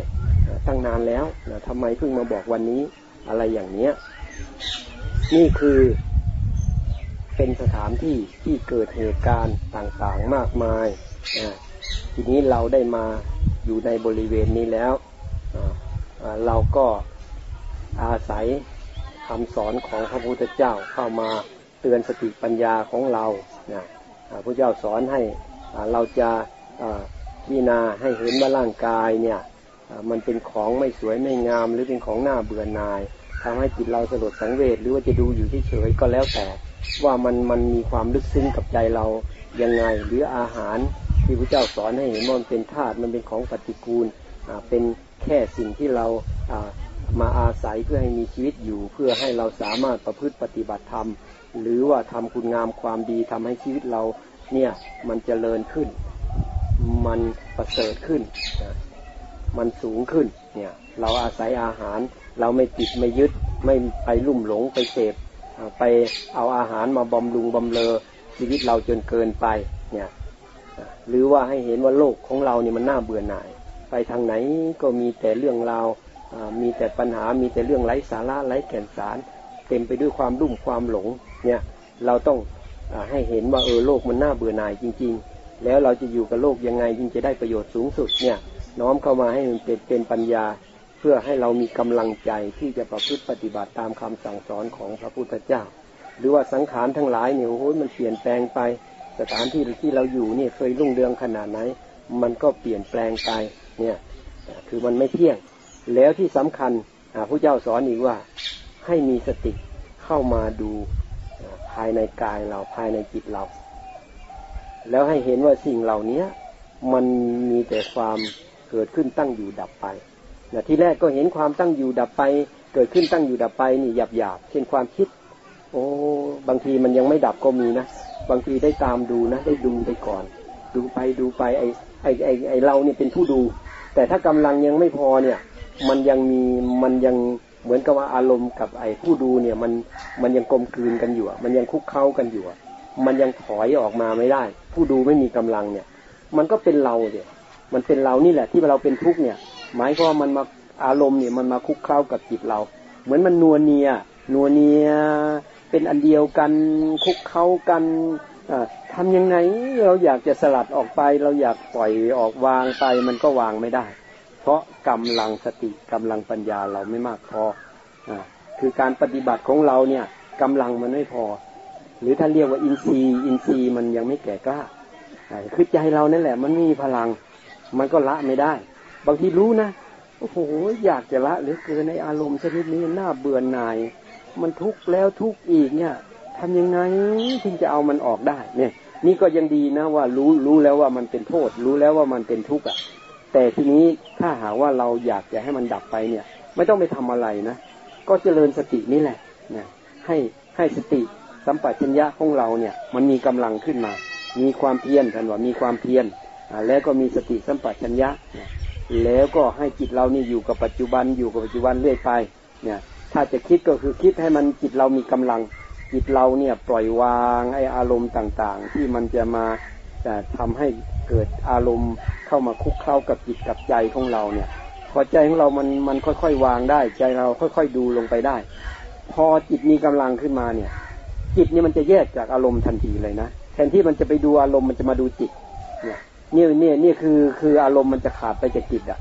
ตั้งนานแล้วนะทำไมเพิ่งมาบอกวันนี้อะไรอย่างเนี้ย นี่คือเป็นสถานที่ที่เกิดเหตุการณ์ต่างๆมากมาย ทีนี้เราได้มาอยู่ในบริเวณนี้แล้ว เราก็อาศัยคำสอนของพระพุทธเจ้าเข้ามาเตือนสติปัญญาของเรานะพระเจ้าสอนให้เราจะพิจารณาให้เห็นว่าร่างกายเนี่ยมันเป็นของไม่สวยไม่งาม หรือเป็นของหน้าเบื่อหน่ายทำให้จิตเราสลดสังเวชหรือว่าจะดูอยู่เฉยๆก็แล้วแต่ ว่ามันมันมีความลึกซึ้งกับใจเรายังไง หรืออาหาร ที่พระเจ้าสอนให้เห็นว่ามันเป็นธาตุมันเป็นของปฏิกูลเป็นแค่สิ่งที่เรามาอาศัยเพื่อให้มีชีวิตอยู่ เพื่อให้เราสามารถประพฤติปฏิบัติธรรม หรือว่าทำคุณงามความดีทำให้ชีวิตเราเนี่ยมันจเจริญขึ้น มันประเสริฐขึ้น มันสูงขึ้นเนี่ยเราอาศัยอาหาร เราไม่ติดไม่ยึดไม่ไปลุ่มหลงไปเสพไปเอาอาหารมาบำรุงบำเลอชีวิตเราจนเกินไป หรือว่าให้เห็นว่าโลกของเราเนี่ยมันน่าเบื่อหน่าย ไปทางไหนก็มีแต่เรื่องราวมีแต่ปัญหามีแต่เรื่องไร้สาระไร้แก่นสาร เต็มไปด้วยความรุ่มความหลงเนี่ยเราต้องให้เห็นว่าเออโลกมันน่าเบื่อหน่ายจริง ๆ แล้วเราจะอยู่กับโลกยังไงจึงจะได้ประโยชน์สูงสุดเนี่ยน้อมเข้ามาให้มันเป็นเป็นปัญญา เพื่อให้เรามีกำลังใจที่จะประพฤติปฏิบัติตามคำสั่งสอนของพระพุทธเจ้า หรือว่าสังขารทั้งหลายเนี่ยโอ้ยมันเปลี่ยนแปลงไป สถานที่ที่เราอยู่เนี่ยเคยรุ่งเรืองขนาดไหน มันก็เปลี่ยนแปลงไปเนี่ยคือมันไม่เที่ยง แล้วที่สำคัญพระเจ้าสอนอีกว่าให้มีสติเข้ามาดูภายในกายเราภายในจิตเรา แล้วให้เห็นว่าสิ่งเหล่านี้มันมีแต่ความเกิดขึ้นตั้งอยู่ดับไปนะที่แรกก็เห็นความตั้งอยู่ดับไป เกิดขึ้นตั้งอยู่ดับไปนี่หยาบหยาบเช่นความคิด โอ้บางทีมันยังไม่ดับก็มีนะบางทีได้ตามดูนะ ได้ดูไปก่อน ดูไปดูไปไอไอไอไอเราเนี่ยเป็นผู้ดู แต่ถ้ากำลังยังไม่พอเนี่ย มันยังมีมันยังเหมือนกับว่าอารมณ์กับไอผู้ดูเนี่ย มันมันยังกลมกลืนกันอยู่มันยังคุกเข้ากันอยู่มันยังถอยออกมาไม่ได้ ผู้ดูไม่มีกำลังเนี่ย มันก็เป็นเราเนี่ยมันเป็นเรานี่แหละ ที่เราเป็นทุกข์เนี่ย หมายความว่ามันมาอารมณ์เนี่ยมันมาคุกเข้ากับจิตเรา เหมือนมันนัวเนียนัวเนีย เป็นอันเดียวกันคุกเข้ากันทำยังไงเราอยากจะสลัดออกไป เราอยากปล่อยออกวางไปมันก็วางไม่ได้ เพราะกำลังสติกำลังปัญญาเราไม่มากพออคือการปฏิบัติของเราเนี่ยกำลังมันไม่พอ หรือถ้าเรียกว่าอินทรีย์อินทรีย์มันยังไม่แก่กล้าคือใจเรานั่นแหละ มันไม่มีพลัง มันก็ละไม่ได้ บางทีรู้นะโอ้โหอยากจะละหรือเกินในอารมณ์ชนิดนี้น่าเบื่อหน่าย มันทุกข์แล้วทุกข์อีกเนี่ยทำยังไงถึงจะเอามันออกได้ เนี่ย นี่ก็ยังดีนะว่ารู้รู้แล้วว่ามันเป็นโทษ รู้แล้วว่ามันเป็นทุกข์อะ แต่ทีนี้ถ้าหาว่าเราอยากจะให้มันดับไปเนี่ย ไม่ต้องไปทำอะไรนะก็เจริญสตินี่แหละนะให้ให้สติสัมปชัญญะของเราเนี่ย มันมีกำลังขึ้นมา มีความเพียรกันว่ามีความเพียรแล้วก็มีสติสัมปชัญญะ แล้วก็ให้จิตเรานี่อยู่กับปัจจุบันอยู่กับปัจจุบันเรื่อยไป เนี่ย ถ้าจะคิดก็คือคิดให้มันจิตเรามีกำลัง จิตเราเนี่ยปล่อยวางไออารมณ์ต่างๆ ที่มันจะมาจะทำให้เกิดอารมณ์เข้ามาคุกเข้ากับจิตกับใจของเราเนี่ย พอใจของเรามันมันค่อยๆวางได้ ใจเราค่อยๆดูลงไปได้ พอจิตมีกำลังขึ้นมาเนี่ย จิตนี่มันจะแยกจากอารมณ์ทันทีเลยนะแทนที่มันจะไปดูอารมณ์มันจะมาดูจิต เนี่ยนี่นี่นี่คือคืออารมณ์มันจะขาดไปจากจิตอะ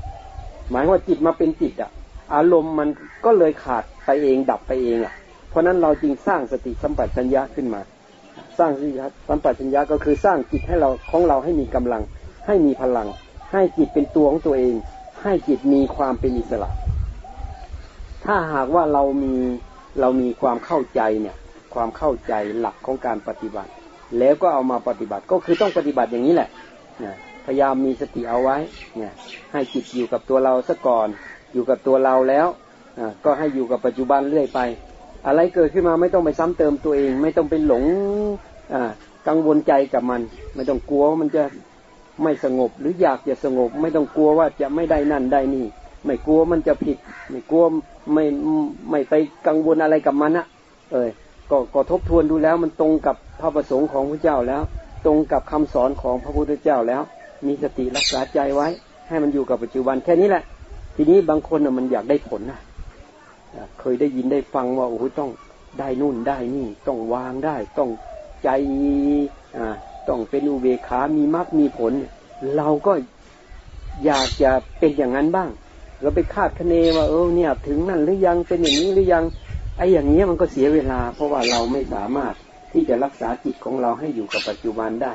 หมายว่าจิตมาเป็นจิตอะ อารมณ์มันก็เลยขาด ไปเอง ดับไปเองอะ เพราะนั้นเราจึงสร้างสติสัมปชัญญะขึ้นมา สร้างสติสัมปชัญญะก็คือสร้างจิตให้เราของเราให้มีกำลัง ให้มีพลัง ให้จิตเป็นตัวของตัวเอง ให้จิตมีความเป็นอิสระ ถ้าหากว่าเรามีเรามีความเข้าใจเนี่ย ความเข้าใจหลักของการปฏิบัติ แล้วก็เอามาปฏิบัติก็คือต้องปฏิบัติอย่างนี้แหละพยายามมีสติเอาไว้เนี่ยให้จิตอยู่กับตัวเราซะก่อน อยู่กับตัวเราแล้ว ก็ให้อยู่กับปัจจุบันเรื่อยไป อะไรเกิดขึ้นมาไม่ต้องไปซ้ำเติมตัวเอง ไม่ต้องไปหลงกังวลใจกับมัน ไม่ต้องกลัวว่ามันจะไม่สงบหรืออยากจะสงบ ไม่ต้องกลัวว่าจะไม่ได้นั่นได้นี่ ไม่กลัวมันจะผิด ไม่กลัวไม่ไม่ไปกังวลอะไรกับมันอะเออก็ก็ทบทวนดูแล้วมันตรงกับพระประสงค์ของพระเจ้าแล้ว ตรงกับคำสอนของพระพุทธเจ้าแล้ว มีสติรักษาใจไว้ ให้มันอยู่กับปัจจุบันแค่นี้แหละ ทีนี้บางคนมันอยากได้ผลนะ เคยได้ยินได้ฟังว่าโอ้โหต้องได้นู่นได้นี่ ต้องวางได้ ต้องใจต้องเป็นอุเบกขามีมรรคมีผล เราก็อยากจะเป็นอย่างนั้นบ้าง เราไปคาดคะเนว่าเออเนี่ย ถึงนั่นหรือยังเป็นอย่างนี้หรือยังไอ้อย่างนี้มันก็เสียเวลา เพราะว่าเราไม่สามารถที่จะรักษาจิตของเราให้อยู่กับปัจจุบันได้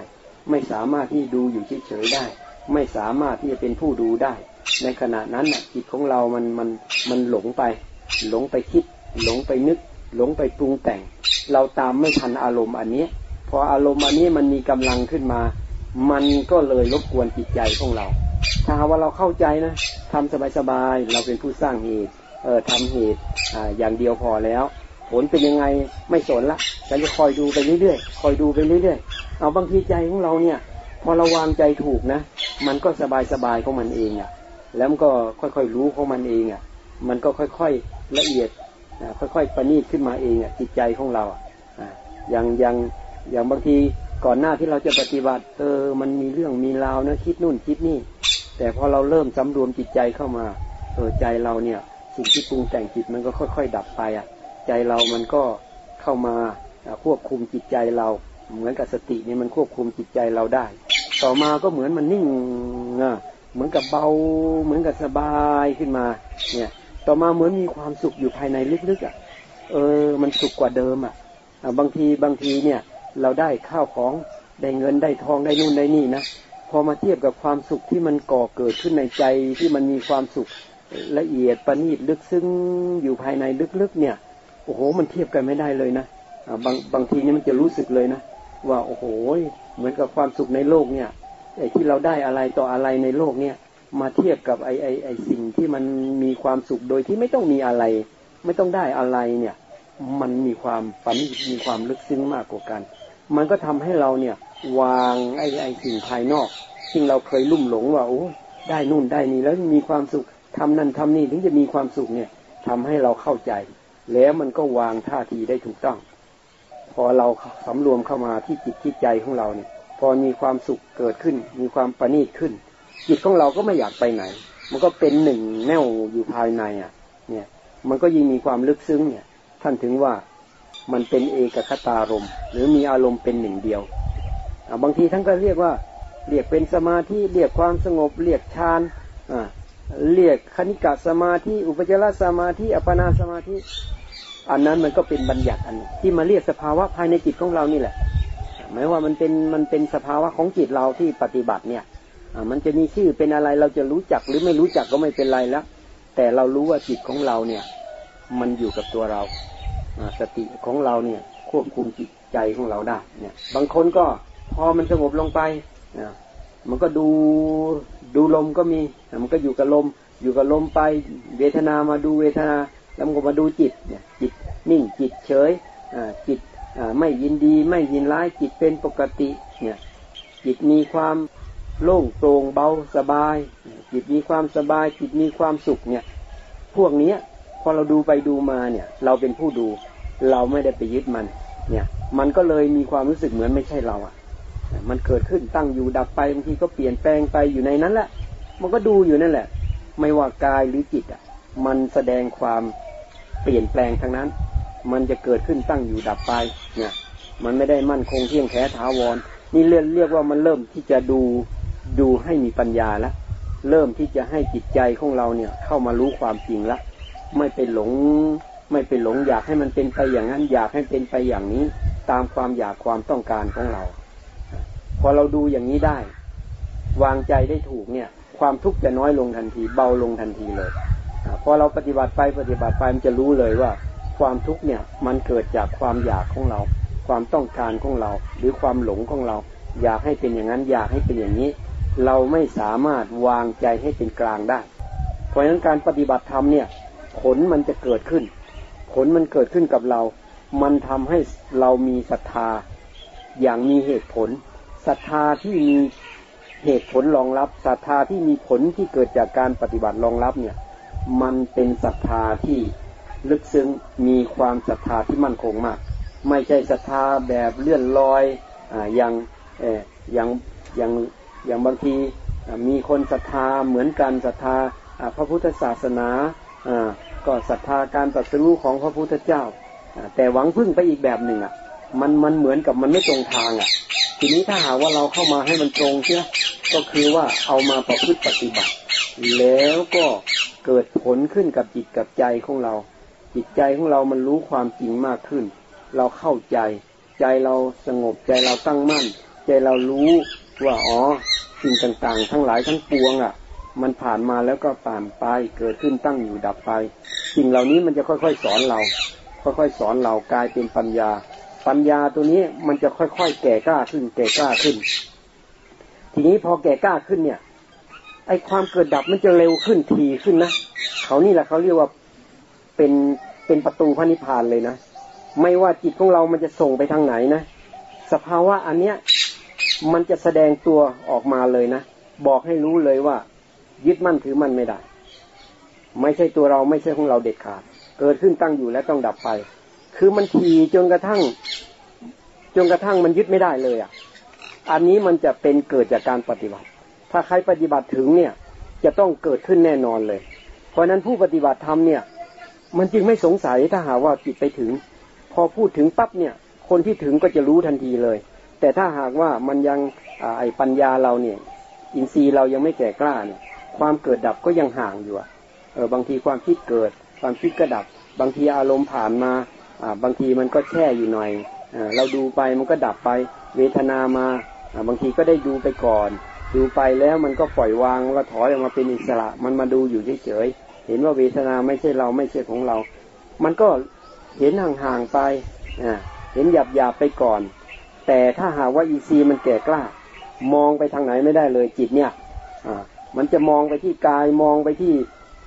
ไม่สามารถที่ดูอยู่เฉยๆได้ ไม่สามารถที่จะเป็นผู้ดูได้ ในขณะนั้นจิตของเรามันมันมันหลงไป หลงไปคิด หลงไปนึก หลงไปปรุงแต่ง เราตามไม่ทันอารมณ์อันนี้ พออารมณ์อันนี้มันมีกำลังขึ้นมา มันก็เลยรบกวนจิตใจของเรา ถ้าว่าเราเข้าใจนะทำสบายๆเราเป็นผู้สร้างเหตุเออทำเหตุอ่าอย่างเดียวพอแล้ว ผลเป็นยังไงไม่สนละฉันจะคอยดูไปเรื่อยๆคอยดูไปเรื่อยๆเอาบางทีใจของเราเนี่ย พอเราวางใจถูกนะ มันก็สบายสบายของมันเองอะ แล้วมันก็ค่อยๆรู้ของมันเองอะ มันก็ค่อยๆละเอียดค่อยๆประณีตขึ้นมาเองอะจิตใจของเราอะอย่างอย่างอย่างบางทีก่อนหน้าที่เราจะปฏิบัติ เออ มันมีเรื่องมีราวนะคิดนู่นคิดนี่ แต่พอเราเริ่มสำรวมจิตใจเข้ามาเออใจเราเนี่ย สิ่งที่ปรุงแต่งจิตมันก็ค่อย ๆ ดับไปอะ ใจเรามันก็เข้ามาควบคุมจิตใจเรา เหมือนกับสติเนี่ยมันควบคุมจิตใจเราได้ ต่อมาก็เหมือนมันนิ่งอะเหมือนกับเบา เหมือนกับสบายขึ้นมา เนี่ย ต่อมาเหมือนมีความสุขอยู่ภายในลึกๆอะ เออ มันสุขกว่าเดิมอะบางทีบางทีเนี่ย เราได้ข้าวของได้เงินได้ทองได้นู่นได้นี่นะพอมาเทียบกับความสุขที่มันก่อเกิดขึ้นในใจที่มันมีความสุขละเอียดประณีตลึกซึ้งอยู่ภายในลึกๆ เนี่ย โอ้โห มันเทียบกันไม่ได้เลยนะบางบางทีนี่มันจะรู้สึกเลยนะว่าโอ้โห เหมือนกับความสุขในโลกเนี่ยไอ้ที่เราได้อะไรต่ออะไรในโลกเนี่ย มาเทียบกับไอ้ไอ้ไอ้สิ่งที่มันมีความสุขโดยที่ไม่ต้องมีอะไร ไม่ต้องได้อะไรเนี่ย มันมีความปณิมีความลึกซึ้งมากกว่ากัน มันก็ทำให้เราเนี่ยวางไอ้ไอ้สิ่งภายนอกที่งเราเคยลุ่มหลงว่าโอ้ได้นู่นได้นี่แล้วมีความสุขทำนั่นทำนี่ถึงจะมีความสุขเนี่ยทำให้เราเข้าใจ แล้วมันก็วางท่าทีได้ถูกต้อง พอเราสำรวมเข้ามาที่จิตที่ใจของเราเนี่ย พอมีความสุขเกิดขึ้น มีความประณีตขึ้น จิตของเราก็ไม่อยากไปไหน มันก็เป็นหนึ่งแน่วอยู่ภายในอะ เนี่ย มันก็ยิ่งมีความลึกซึ้งเนี่ย ท่านถึงว่ามันเป็นเอกคตารมหรือมีอารมณ์เป็นหนึ่งเดียวบางทีท่านก็เรียกว่าเรียกเป็นสมาธิเรียกความสงบเรียกฌานเรียกคณิกะสมาธิอุปจารสมาธิอัปนาสมาธิ อันนั้นมันก็เป็นบัญญัติอันที่มาเรียกสภาวะภายในจิตของเรานี่แหละหมายว่ามันเป็นมันเป็นสภาวะของจิตเราที่ปฏิบัติเนี่ย มันจะมีชื่อเป็นอะไรเราจะรู้จักหรือไม่รู้จักก็ไม่เป็นไรแล้ว แต่เรารู้ว่าจิตของเราเนี่ย มันอยู่กับตัวเราสติของเราเนี่ย ควบคุมจิตใจของเราได้เนี่ย บางคนก็พอมันสงบลงไปนะมันก็ดูดูลมก็มี มันก็อยู่กับลม อยู่กับลมไป เวทนามาดูเวทนา แล้วมันก็มาดูจิตเนี่ย จิตนิ่งจิตเฉยจิตไม่ยินดีไม่ยินร้ายจิตเป็นปกติ เนี่ย จิตมีความ โล่งโปร่งเบาสบาย จิตมีความสบาย จิตมีความสุขเนี่ย พวกนี้พอเราดูไปดูมาเนี่ย เราเป็นผู้ดู เราไม่ได้ไปยึดมัน เนี่ย มันก็เลยมีความรู้สึกเหมือนไม่ใช่เราอะ มันเกิดขึ้นตั้งอยู่ดับไปบางทีก็เปลี่ยนแปลงไปอยู่ในนั้นแหละ มันก็ดูอยู่นั่นแหละ ไม่ว่ากายหรือจิตอะ มันแสดงความเปลี่ยนแปลงทั้งนั้น มันจะเกิดขึ้นตั้งอยู่ดับไป เนี่ย มันไม่ได้มั่นคงเที่ยงแท้ถาวร นี่เรียกเรียกว่ามันเริ่มที่จะดู ดูให้มีปัญญาแล้วเริ่มที่จะให้จิตใจของเราเนี่ย เข้ามารู้ความจริงล้วไม่ไปหลง ไม่ไปหลงอยากให้มันเป็นไปอย่างนั้น อยากให้เป็นไปอย่างนี้ ตามความอยากความต้องการของเรา พอเราดูอย่างนี้ได้ วางใจได้ถูกเนี่ย ความทุกข์จะน้อยลงทันที เบาลงทันทีเลยพอเราปฏิบัติไปปฏิบัติไปมันจะรู้เลยว่า ความทุกข์เนี่ย มันเกิดจากความอยากของเรา ความต้องการของเรา หรือความหลงของเรา อยากให้เป็นอย่างนั้น อยากให้เป็นอย่างนี้ เราไม่สามารถวางใจให้เป็นกลางได้ เพราะฉะนั้นการปฏิบัติธรรมเนี่ย ผลมันจะเกิดขึ้น ผลมันเกิดขึ้นกับเรา มันทำให้เรามีศรัทธาอย่างมีเหตุผลศรัทธาที่มีเหตุผลรองรับศรัทธาที่มีผลที่เกิดจากการปฏิบัติรองรับเนี่ย มันเป็นศรัทธาที่ลึกซึ้งมีความศรัทธาที่มั่นคงมาก ไม่ใช่ศรัทธาแบบเลื่อนลอยอ่าอย่างเอออย่างอย่าง อย่างบางทีมีคนศรัทธาเหมือนกันศรัทธาพระพุทธศาสนาก็ศรัทธาการตรัสรู้ของพระพุทธเจ้า แต่หวังพึ่งไปอีกแบบหนึ่งอะมันมันเหมือนกับมันไม่ตรงทางอะ ทีนี้ถ้าหาว่าเราเข้ามาให้มันตรงเชื่อก็คือว่าเอามาประพฤติปฏิบัติ แล้วก็เกิดผลขึ้นกับจิตกับใจของเรา จิตใจของเรามันรู้ความจริงมากขึ้น เราเข้าใจ ใจเราสงบใจเราตั้งมั่น ใจเรารู้ว่าอ๋อ สิ่งต่างๆ ทั้งหลายทั้งปวงอะ มันผ่านมาแล้วก็ผ่านไป เกิดขึ้นตั้งอยู่ดับไป สิ่งเหล่านี้มันจะค่อยๆสอนเรา ค่อยๆสอนเรากลายเป็นปัญญา ปัญญาตัวนี้มันจะค่อยๆแก่กล้าขึ้น แก่กล้าขึ้น ทีนี้พอแก่กล้าขึ้นเนี่ย ไอความเกิดดับมันจะเร็วขึ้นทีขึ้นนะเขานี่แหละเขาเรียกว่าเป็นเป็นประตูพระนิพพานเลยนะ ไม่ว่าจิตของเรามันจะส่งไปทางไหนนะ สภาวะอันเนี้ย มันจะแสดงตัวออกมาเลยนะ บอกให้รู้เลยว่า ยึดมั่นถือมั่นไม่ได้ ไม่ใช่ตัวเราไม่ใช่ของเราเด็ดขาด เกิดขึ้นตั้งอยู่และต้องดับไป คือมันทีจนกระทั่ง จนกระทั่งมันยึดไม่ได้เลยอะ อันนี้มันจะเป็นเกิดจากการปฏิบัติ ถ้าใครปฏิบัติถึงเนี่ย จะต้องเกิดขึ้นแน่นอนเลย เพราะนั้นผู้ปฏิบัติธรรมเนี่ย มันจึงไม่สงสัยถ้าหาว่าจิตไปถึง พอพูดถึงปั๊บเนี่ย คนที่ถึงก็จะรู้ทันทีเลย แต่ถ้าหากว่ามันยังไอปัญญาเราเนี่ย อินทรีย์เรายังไม่แก่กล้าเนี่ย ความเกิดดับก็ยังห่างอยู่อะเออบางทีความคิดเกิด ความคิดก็ดับ บางทีอารมณ์ผ่านมาอ่าบางทีมันก็แช่อยู่หน่อยอเราดูไปมันก็ดับไป เวทนามาอ่าบางทีก็ได้ดูไปก่อน ดูไปแล้วมันก็ปล่อยวางก็ถอยออกมาเป็นอิสระ มันมาดูอยู่เฉยๆเห็นว่าเวทนาไม่ใช่เราไม่ใช่ของเรา มันก็เห็นห่างๆไปอ่าเห็นหยาบๆไปก่อน แต่ถ้าหากว่าอีซีมันแก่กล้า มองไปทางไหนไม่ได้เลยจิตเนี่ยอ่ามันจะมองไปที่กายมองไปที่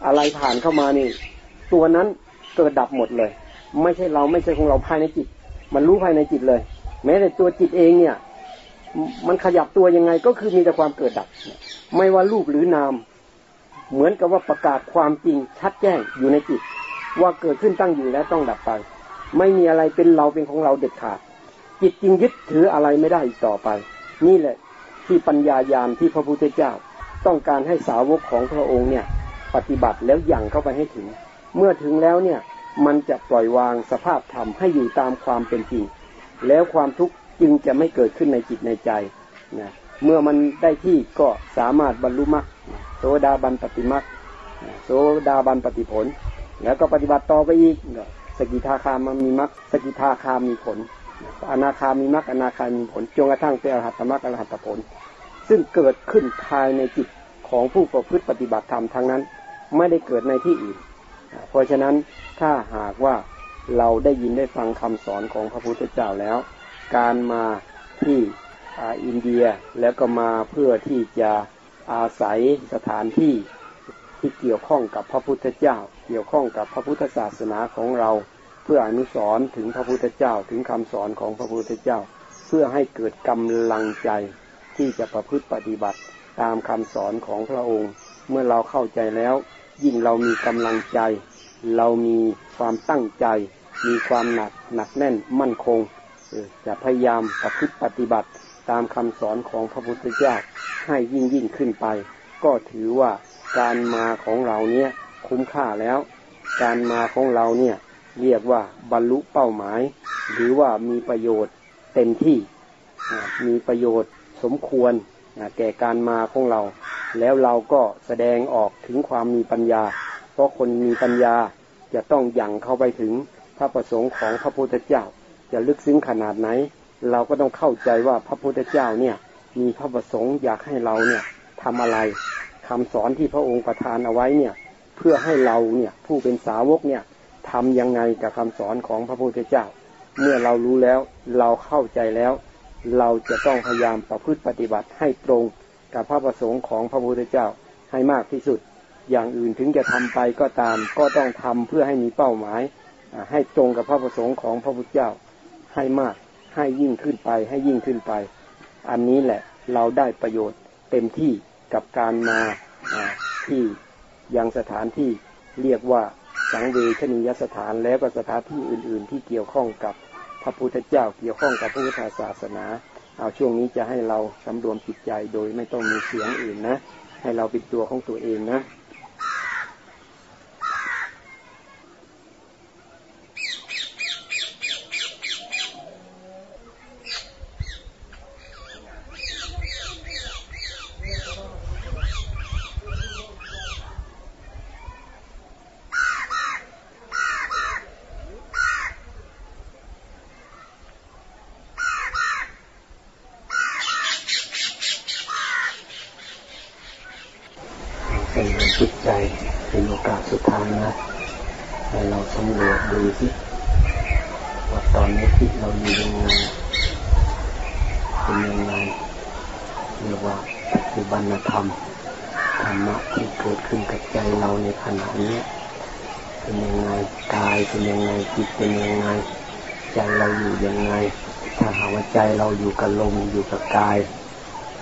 อะไรผ่านเข้ามานี่ ตัวนั้นเกิดดับหมดเลย ไม่ใช่เราไม่ใช่ของเราภายในจิต มันรู้ภายในจิตเลย แม้แต่ตัวจิตเองเนี่ย มันขยับตัวยังไงก็คือมีแต่ความเกิดดับ ไม่ว่ารูปหรือนาม เหมือนกับว่าประกาศความจริงชัดแจ้งอยู่ในจิต ว่าเกิดขึ้นตั้งอยู่แล้วต้องดับไป ไม่มีอะไรเป็นเราเป็นของเราเด็ดขาด จิตจริงยึดถืออะไรไม่ได้อีกต่อไป นี่แหละที่ปัญญายาณที่พระพุทธเจ้า ต้องการให้สาวกของพระองค์เนี่ย ปฏิบัติแล้วยั่งเข้าไปให้ถึง เมื่อถึงแล้วเนี่ยมันจะปล่อยวางสภาพธรรมให้อยู่ตามความเป็นจริง แล้วความทุกข์จึงจะไม่เกิดขึ้นในจิตในใจนะเมื่อมันได้ที่ก็สามารถบรรลุมรรคโสดาบันปฏิมรรคโสดาบันปฏิผล แล้วก็ปฏิบัติต่อไปอีกสกิทาคามมีมรรคสกิทาคามีผล อนาคามีมรรคอนาคามีผลจนกระทั่งเป็นอรหัตมรรคอรหัตผล ซึ่งเกิดขึ้นภายในจิตของผู้ประพฤติปฏิบัติธรรมทั้งนั้น ไม่ได้เกิดในที่อื่น เพราะฉะนั้นถ้าหากว่าเราได้ยินได้ฟังคำสอนของพระพุทธเจ้าแล้ว การมาที่อินเดียแล้วก็มาเพื่อที่จะอาศัยสถานที่ที่เกี่ยวข้องกับพระพุทธเจ้า เกี่ยวข้องกับพระพุทธศาสนาของเรา พื่ออนุสรถึงพระพุทธเจ้าถึงคำสอนของพระพุทธเจ้า เพื่อให้เกิดกำลังใจที่จะประพฤติปฏิบัติตามคำสอนของพระองค์ เมื่อเราเข้าใจแล้ว ยิ่งเรามีกำลังใจ เรามีความตั้งใจ มีความหนักหนักแน่นมั่นคงจะพยายามประพฤติปฏิบัติตามคำสอนของพระพุทธเจ้าให้ยิ่งยิ่งขึ้นไป ก็ถือว่าการมาของเราเนี่ยคุ้มค่าแล้ว การมาของเราเนี่ย เรียกว่าบรรลุเป้าหมาย หรือว่ามีประโยชน์เต็มที่มีประโยชน์สมควรแก่การมาของเรา แล้วเราก็แสดงออกถึงความมีปัญญา เพราะคนมีปัญญาจะต้องยั่งเข้าไปถึงพระประสงค์ของพระพุทธเจ้า จะลึกซึ้งขนาดไหน เราก็ต้องเข้าใจว่าพระพุทธเจ้าเนี่ยมีพระประสงค์อยากให้เราเนี่ยทำอะไรคำสอนที่พระองค์ประทานเอาไว้เนี่ยเพื่อให้เราเนี่ยผู้เป็นสาวกเนี่ย ทำยังไงกับคำสอนของพระพุทธเจ้า เมื่อเรารู้แล้วเราเข้าใจแล้ว เราจะต้องพยายามประพฤติปฏิบัติให้ตรงกับพระประสงค์ของพระพุทธเจ้าให้มากที่สุด อย่างอื่นถึงจะทำไปก็ตาม ก็ต้องทำเพื่อให้มีเป้าหมาย ให้ตรงกับพระประสงค์ของพระพุทธเจ้าให้มากให้ยิ่งขึ้นไปให้ยิ่งขึ้นไป อันนี้แหละเราได้ประโยชน์เต็มที่กับการมาที่ยังสถานที่เรียกว่า สังเวชนียสถานแล้วก็สถานที่อื่น ๆ ที่เกี่ยวข้องกับพระพุทธเจ้าเกี่ยวข้องกับพระพุทธศาสนา เอาช่วงนี้จะให้เราสำรวมจิตใจโดยไม่ต้องมีเสียงอื่นนะ ให้เราเป็นตัวของตัวเองนะจิตใจเป็นโอกาสสุดท้ายนะให้เราสำรวจดูสิว่าตอนนี้จิตเราอยู่ยังไงเป็นยังไงเรียกว่าปัจจุบันธรรมธรรมะที่เกิดขึ้นกับใจเราในขณะนี้เป็นยังไงกายเป็นยังไงจิตเป็นยังไงใจเราอยู่ยังไงถ้าหาว่าใจเราอยู่กับลมอยู่กับกาย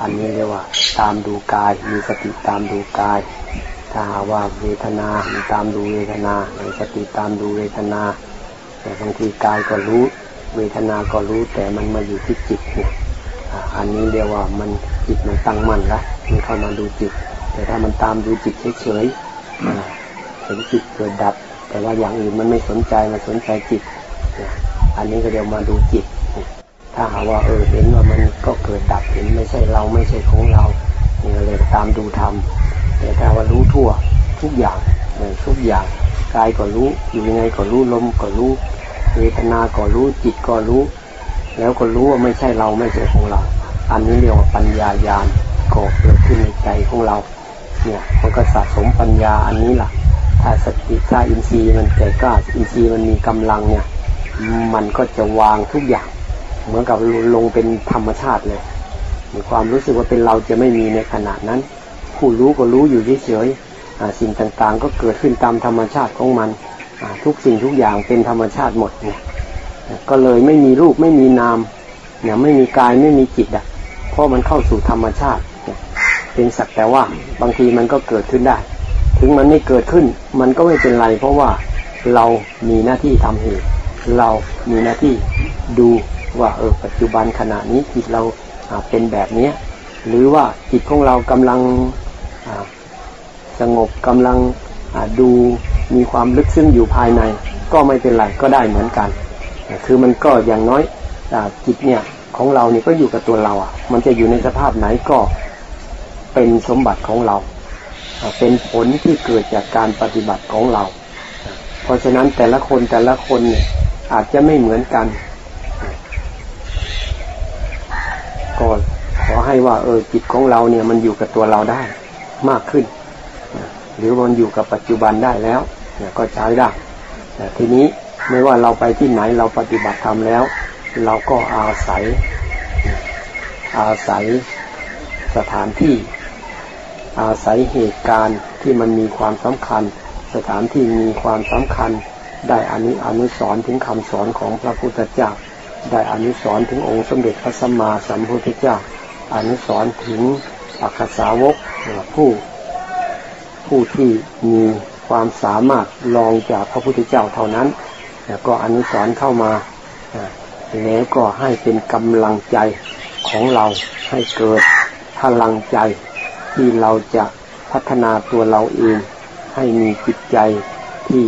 อันนี้เรียกว่า ตามดูกาย มี สติตามดูกาย ถ้าว่าเวทนาตามดูเวทนามีสติตามดูเวทนา แต่บางทีกายก็รู้ เวทนาก็รู้แต่มันมาอยู่ที่จิตเนี่ยอันนี้เรียกว่ามันจิตมันตั้งมั่นละมันเข้ามาดูจิต แต่ถ้ามันตามดูจิตเฉยๆเห็นจิตเกิดดับ แต่ว่าอย่างอื่นมันไม่สนใจมันสนใจจิต อันนี้ก็เดี๋ยวมาดูจิต ถ้าหาว่าเออเห็นว่ามันก็เกิดดับเห็นไม่ใช่เราไม่ใช่ของเรา เนี่ยเลยตามดูธรรมแต่ถ้าว่ารู้ทั่วทุกอย่างทุกอย่างกายก็รู้อยู่ยังไงก็รู้ลมก็รู้เวทนาก็รู้จิตก็รู้ แล้วก็รู้ว่าไม่ใช่เราไม่ใช่ของเรา อันนี้เรียกว่าปัญญายาณก็เกิดขึ้นในใจของเรา เนี่ยมันก็สะสมปัญญาอันนี้แหละถ้าสติถ้าอินทรีย์มันแก่กล้าอินทรีย์มันมีกำลังเนี่ย มันก็จะวางทุกอย่าง เหมือนกับลงเป็นธรรมชาติเลย ความรู้สึกว่าเป็นเราจะไม่มีในขณะนั้น ผู้รู้ก็รู้อยู่เฉยๆสิ่งต่างๆ ก็เกิดขึ้นตามธรรมชาติของมันทุกสิ่งทุกอย่างเป็นธรรมชาติหมดเนี่ยก็เลยไม่มีรูปไม่มีนามเนี่ยไม่มีกายไม่มีจิตอะเพราะมันเข้าสู่ธรรมชาติ เป็นสักแต่ว่าบางทีมันก็เกิดขึ้นได้ ถึงมันไม่เกิดขึ้น มันก็ไม่เป็นไร เพราะว่าเรามีหน้าที่ทำเหตุเรามีหน้าที่ดูว่าเออปัจจุบันขณะนี้จิตเรา เป็นแบบนี้ หรือว่าจิตของเรากำลังสงบกำลังดูมีความลึกซึ้งอยู่ภายใน ก็ไม่เป็นไรก็ได้เหมือนกัน คือมันก็อย่างน้อยจิตเนี่ยของเราเนี่ยก็อยู่กับตัวเราอะ มันจะอยู่ในสภาพไหนก็เป็นสมบัติของเรา เป็นผลที่เกิดจากการปฏิบัติของเรา เพราะฉะนั้นแต่ละคนแต่ละคนเนี่ยอาจจะไม่เหมือนกัน ก็ขอให้ว่าเออจิตของเราเนี่ยมันอยู่กับตัวเราได้มากขึ้น หรือมันอยู่กับปัจจุบันได้แล้วก็ใช้ได้แต่ทีนี้ไม่ว่าเราไปที่ไหนเราปฏิบัติธรรมแล้ว เราก็อาศัย อาศัยสถานที่ อาศัยเหตุการณ์ที่มันมีความสำคัญ สถานที่มีความสำคัญ ได้อานิอนุสอนถึงคำสอนของพระพุทธเจ้า ได้อานุสอนถึงองค์สมเด็จพระสัมมาสัมพุทธเจ้าอานุสอนถึงอักษาวกผู้ผู้ที่มีความสามารถลองจากพระพุทธเจ้าเท่านั้น แล้วก็อนุสอนเข้ามาแล้วก็ให้เป็นกำลังใจของเราให้เกิดพลังใจที่เราจะพัฒนาตัวเราเอง ให้มีจิตใจที่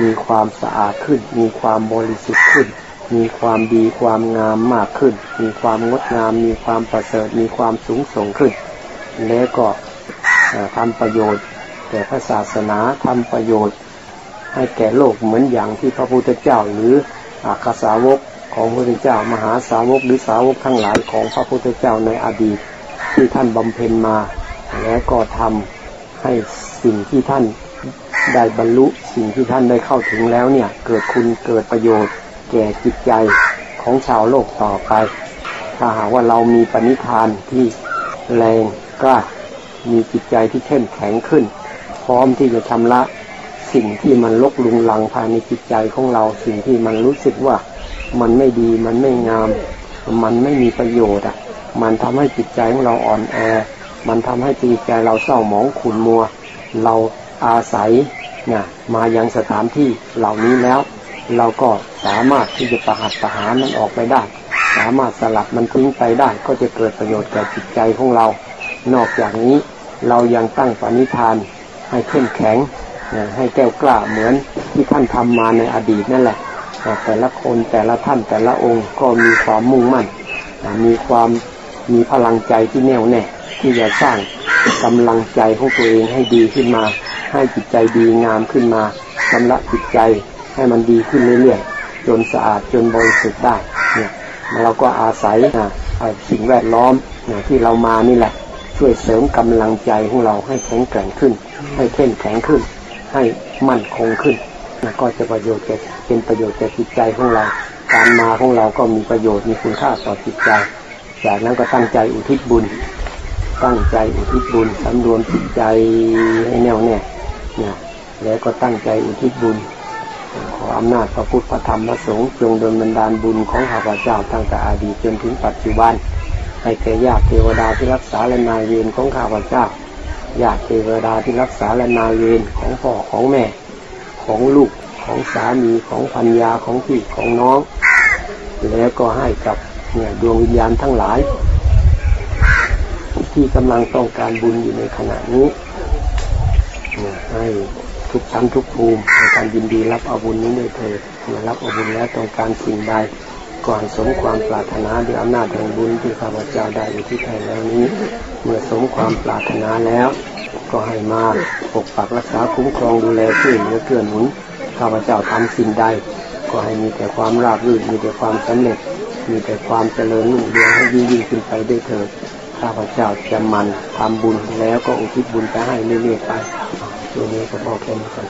มีความสะอาดขึ้น มีความบริสุทธิ์ขึ้น มีความดีความงามมากขึ้น มีความงดงาม มีความประเสริฐ มีความสูงส่งขึ้น แล้วก็ทำประโยชน์แก่พระศาสนาทำประโยชน์ให้แก่โลกเหมือนอย่างที่พระพุทธเจ้าหรืออาคาสาวกของพระพุทธเจ้ามหาสาวกหรือสาวกทั้งหลายของพระพุทธเจ้าในอดีตที่ท่านบำเพ็ญมา แล้วก็ทำให้สิ่งที่ท่านได้บรรลุสิ่งที่ท่านได้เข้าถึงแล้วเนี่ยเกิดคุณเกิดประโยชน์ แก่จิตใจของชาวโลกต่อไป ถ้าหากว่าเรามีปณิธานที่แรงกล้ามีจิตใจที่เข้มแข็งขึ้น พร้อมที่จะชำระสิ่งที่มันลกลุงลังภายในจิตใจของเราสิ่งที่มันรู้สึกว่ามันไม่ดีมันไม่งาม มันไม่มีประโยชน์อะ มันทำให้จิตใจของเราอ่อนแอ มันทำให้จิตใจเราเศร้าหมองขุ่นมัว เราอาศัยนะมายังสถานที่เหล่านี้แล้ว เราก็สามารถที่จะประหัตประหารมันออกไปได้ สามารถสลัดมันทิ้งไปได้ ก็จะเกิดประโยชน์แก่จิตใจของเรา นอกจากนี้เรายังตั้งปณิธาน ให้เข้มแข็งให้แก้วกล้าเหมือนที่ท่านทำมาในอดีตนั่นแหละแต่ละคนแต่ละท่านแต่ละองค์ก็มีความมุ่งมั่น มีความมีพลังใจที่แน่วแน่ที่จะสร้างกำลังใจของตัวเองให้ดีขึ้นมา ให้จิตใจดีงามขึ้นมาชำระจิตใจ ให้มันดีขึ้นเรื่อยๆจนสะอาดจนบริสุทธิ์ได้เนี่ยเราก็อาศัยนะสิ่งแวดล้อมนะที่เรามานี่แหละ ช่วยเสริมกำลังใจของเราให้แข็งแกร่งขึ้น ให้เข้มแข็งขึ้น ให้มั่นคงขึ้นนะก็จะประโยชน์แก่เป็นประโยชน์แก่จิตใจของเรา การมาของเราก็มีประโยชน์มีคุณค่าต่อจิตใจจากนั้นก็ตั้งใจอุทิศบุญ ตั้งใจอุทิศบุญสำรวมจิตใจให้แน่วแน่เนะแล้วก็ตั้งใจอุทิศบุญ ออำนาจพระพุทธพระธรรมพระสงฆ์จงดลบันดาลบุญของข้าพเจ้าตั้งแต่อดีตจนถึงปัจจุบัน ให้แก่ญาติเทวดาที่รักษาและนายเวรของข้าพเจ้าญาติเทวดาที่รักษาและนายเวรของพ่อของแม่ ของลูกของสามีของพัญญาของพี่ของน้อง แล้วก็ให้กับเนี่ยดวงวิญญาณทั้งหลาย ที่กำลังต้องการบุญอยู่ในขณะนี้ให้ ทุกชั้นทุกภูมิในการยินดีรับอาบุญนี้ด้วยเถิดเมื่อรับอาบุญแล้วต้องการสิ่งใดก่อนสมความปรารถนาด้วยอำนาจแห่งบุญที่ข้าพเจ้าได้อุทิศให้แล้วนี้ เมื่อสมความปรารถนาแล้ว ก็ให้มาปกปักรักษาคุ้มครองดูแลช่วยเหลือเกื้อหนุนข้าพเจ้าทำสิ่งใด ก็ให้มีแต่ความราบรื่นมีแต่ความสำเร็จ มีแต่ความเจริญรุ่งเรืองให้ยิ่งยิ่งขึ้นไปด้วยเถิดข้าพเจ้าจะมันทำบุญแล้วก็อุทิศบุญไปให้เรื่อยๆไป ตัวนี้ก็พอแค่นี้ก่อน